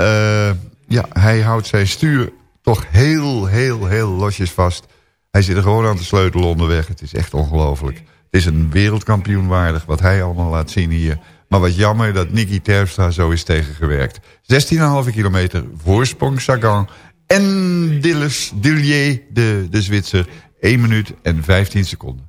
ja, hij houdt zijn stuur toch heel, heel, heel losjes vast. Hij zit er gewoon aan te sleutelen onderweg. Het is echt ongelooflijk. Het is een wereldkampioen waardig wat hij allemaal laat zien hier. Maar wat jammer dat Nicky Terpstra zo is tegengewerkt. 16,5 kilometer voorsprong Sagan. En Dilles, Dillier, de, de Zwitser, 1 minuut en 15 seconden.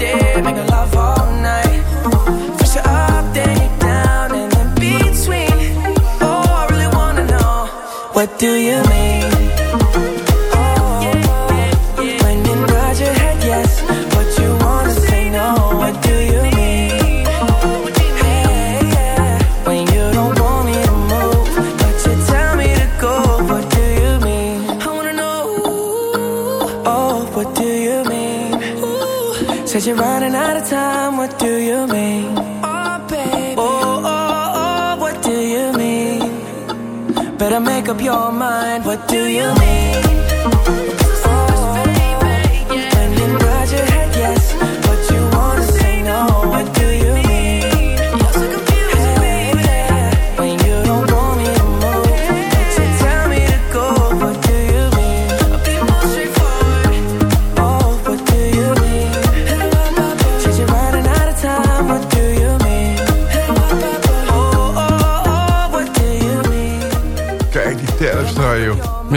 Love all night. First, you're up, then you're down, and in between. Oh, I really wanna know. What do you mean? Do you mean?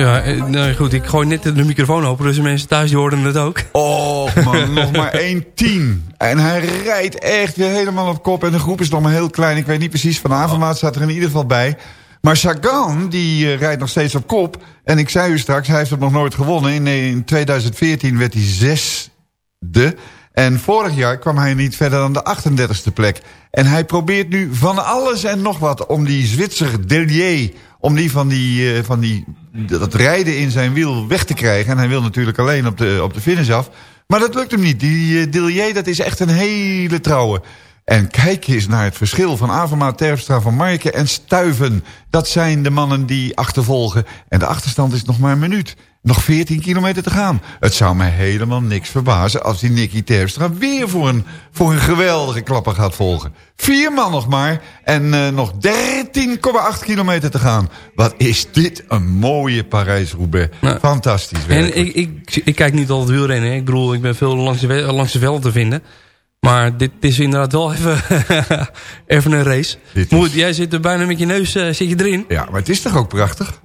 Ja, eh, nee, goed. Ik gooi net de microfoon open, dus de mensen thuis die hoorden het ook. Oh man, nog maar 1-10. En hij rijdt echt weer helemaal op kop. En de groep is nog maar heel klein. Ik weet niet precies, Van Avermaat staat er in ieder geval bij. Maar Sagan, die eh, rijdt nog steeds op kop. En ik zei u straks, hij heeft het nog nooit gewonnen. In, in 2014 werd hij zesde. En vorig jaar kwam hij niet verder dan de 38e plek. En hij probeert nu van alles en nog wat om die Zwitser Delier... om die van, die, uh, van die, dat rijden in zijn wiel weg te krijgen. En hij wil natuurlijk alleen op de, op de finish af. Maar dat lukt hem niet. Die uh, Delier, dat is echt een hele trouwe. En kijk eens naar het verschil van Avermaat, Terpstra, Van Marken en Stuiven. Dat zijn de mannen die achtervolgen. En de achterstand is nog maar een minuut. Nog 14 kilometer te gaan. Het zou me helemaal niks verbazen als die Nicky Terpstra weer voor een, voor een geweldige klapper gaat volgen. Vier man nog maar en uh, nog 13,8 kilometer te gaan. Wat is dit een mooie Parijs-Roubaix. Nou, Fantastisch. Werkelijk. En ik, ik, ik kijk niet altijd wielrennen. Ik bedoel, ik ben veel langs de, langs de velden te vinden. Maar dit is inderdaad wel even, even een race. Moet, jij zit er bijna met je neus uh, zit je erin. Ja, maar het is toch ook prachtig?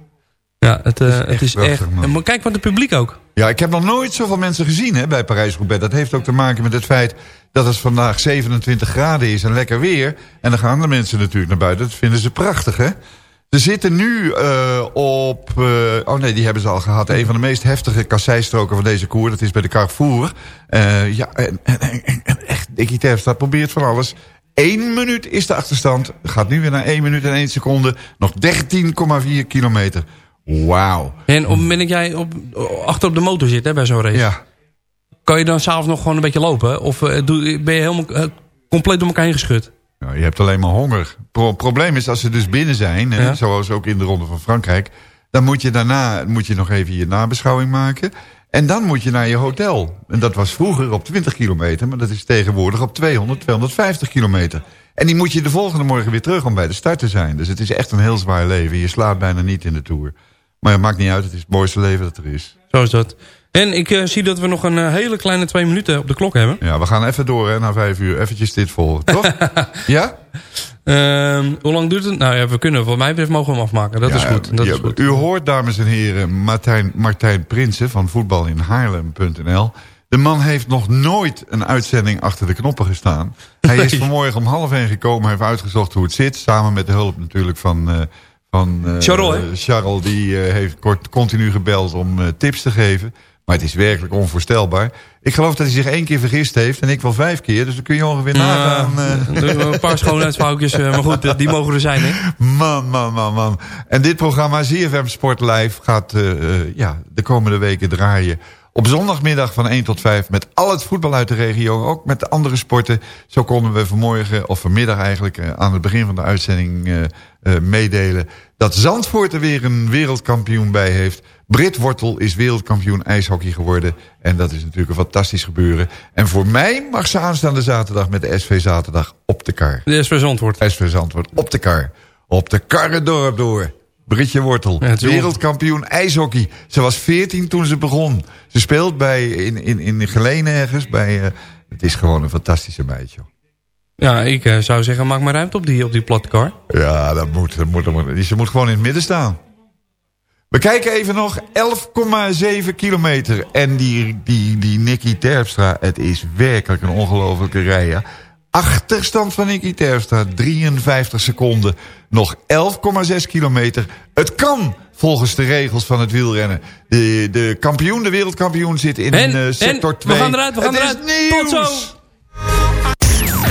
Ja, het, uh, het is, het is echt... Kijk wat het publiek ook. Ja, ik heb nog nooit zoveel mensen gezien hè, bij Parijs-Roubaix. Dat heeft ook te maken met het feit dat het vandaag 27 graden is en lekker weer. En dan gaan de mensen natuurlijk naar buiten. Dat vinden ze prachtig, hè? Ze zitten nu uh, op... Uh, oh nee, die hebben ze al gehad. Een van de meest heftige kasseistroken van deze koer. Dat is bij de Carrefour. Uh, ja, en, en, echt, Dickie Terpstra probeert van alles. Eén minuut is de achterstand. Gaat nu weer naar 1 minuut en 1 seconde. Nog 13,4 kilometer. Wauw. En op het moment dat jij op, achter op de motor zit hè, bij zo'n race... Ja. kan je dan s'avonds nog gewoon een beetje lopen? Of ben je helemaal compleet door elkaar heen geschud? Nou, je hebt alleen maar honger. Pro probleem is als ze dus binnen zijn, hè, ja. zoals ook in de Ronde van Frankrijk... dan moet je daarna moet je nog even je nabeschouwing maken... En dan moet je naar je hotel. En dat was vroeger op 20 kilometer, maar dat is tegenwoordig op 200, 250 kilometer. En die moet je de volgende morgen weer terug om bij de start te zijn. Dus het is echt een heel zwaar leven. Je slaapt bijna niet in de Tour. Maar het maakt niet uit, het is het mooiste leven dat er is. Zo is dat. En ik uh, zie dat we nog een uh, hele kleine twee minuten op de klok hebben. Ja, we gaan even door hè, na vijf uur. Eventjes dit vol, toch? ja? Uh, hoe lang duurt het? Nou ja, we kunnen, wat mij betreft mogen we hem afmaken. Dat, ja, is, goed. dat ja, is goed. U hoort, dames en heren, Martijn, Martijn Prinsen van voetbalinhaarlem.nl. De man heeft nog nooit een uitzending achter de knoppen gestaan. Hij is vanmorgen om half één gekomen, heeft uitgezocht hoe het zit. Samen met de hulp natuurlijk van... Uh, van Charles, Charles, die heeft kort, continu gebeld om tips te geven. Maar het is werkelijk onvoorstelbaar. Ik geloof dat hij zich één keer vergist heeft en ik wel vijf keer. Dus dan kun je ongeveer nagaan. Uh... Een paar schoonheidsfoutjes, maar goed, die mogen er zijn. Hè? Man, man, man, man. En dit programma ZFM Sport Live gaat ja, de komende weken draaien op zondagmiddag van 1 tot 5 met al het voetbal uit de regio. Ook met de andere sporten. Zo konden we vanmorgen, of vanmiddag eigenlijk... aan het begin van de uitzending uh, uh, meedelen... dat Zandvoort er weer een wereldkampioen bij heeft. Brit Wortel is wereldkampioen ijshockey geworden. En dat is natuurlijk een fantastisch gebeuren. En voor mij mag ze aanstaande zaterdag met de SV Zaterdag op de kar. De SV Zandvoort. SV Zandvoort op de kar. Op de karrendorp door. Britje Wortel, ja, wereldkampioen ijshockey. Ze was 14 toen ze begon. Ze speelt bij, in, in, in Geleen ergens. Bij, uh, het is gewoon een fantastische meidje. Ja, ik uh, zou zeggen, maak maar ruimte op die, op die platkar. Ja, dat moet, dat moet, dat moet. Ze moet gewoon in het midden staan. We kijken even nog 11,7 kilometer. En die, die, die Nicky Terpstra, het is werkelijk een ongelofelijke rij. Ja. Achterstand van Nicky Terpstra, 53 seconden. Nog 11,6 kilometer. Het kan volgens de regels van het wielrennen. De, de kampioen, de wereldkampioen zit in en, uh, sector 2. We gaan eruit, we gaan het eruit. Nieuws. Tot zo.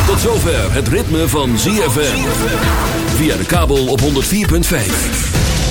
Tot zover het ritme van ZFM. Via de kabel op 104.5.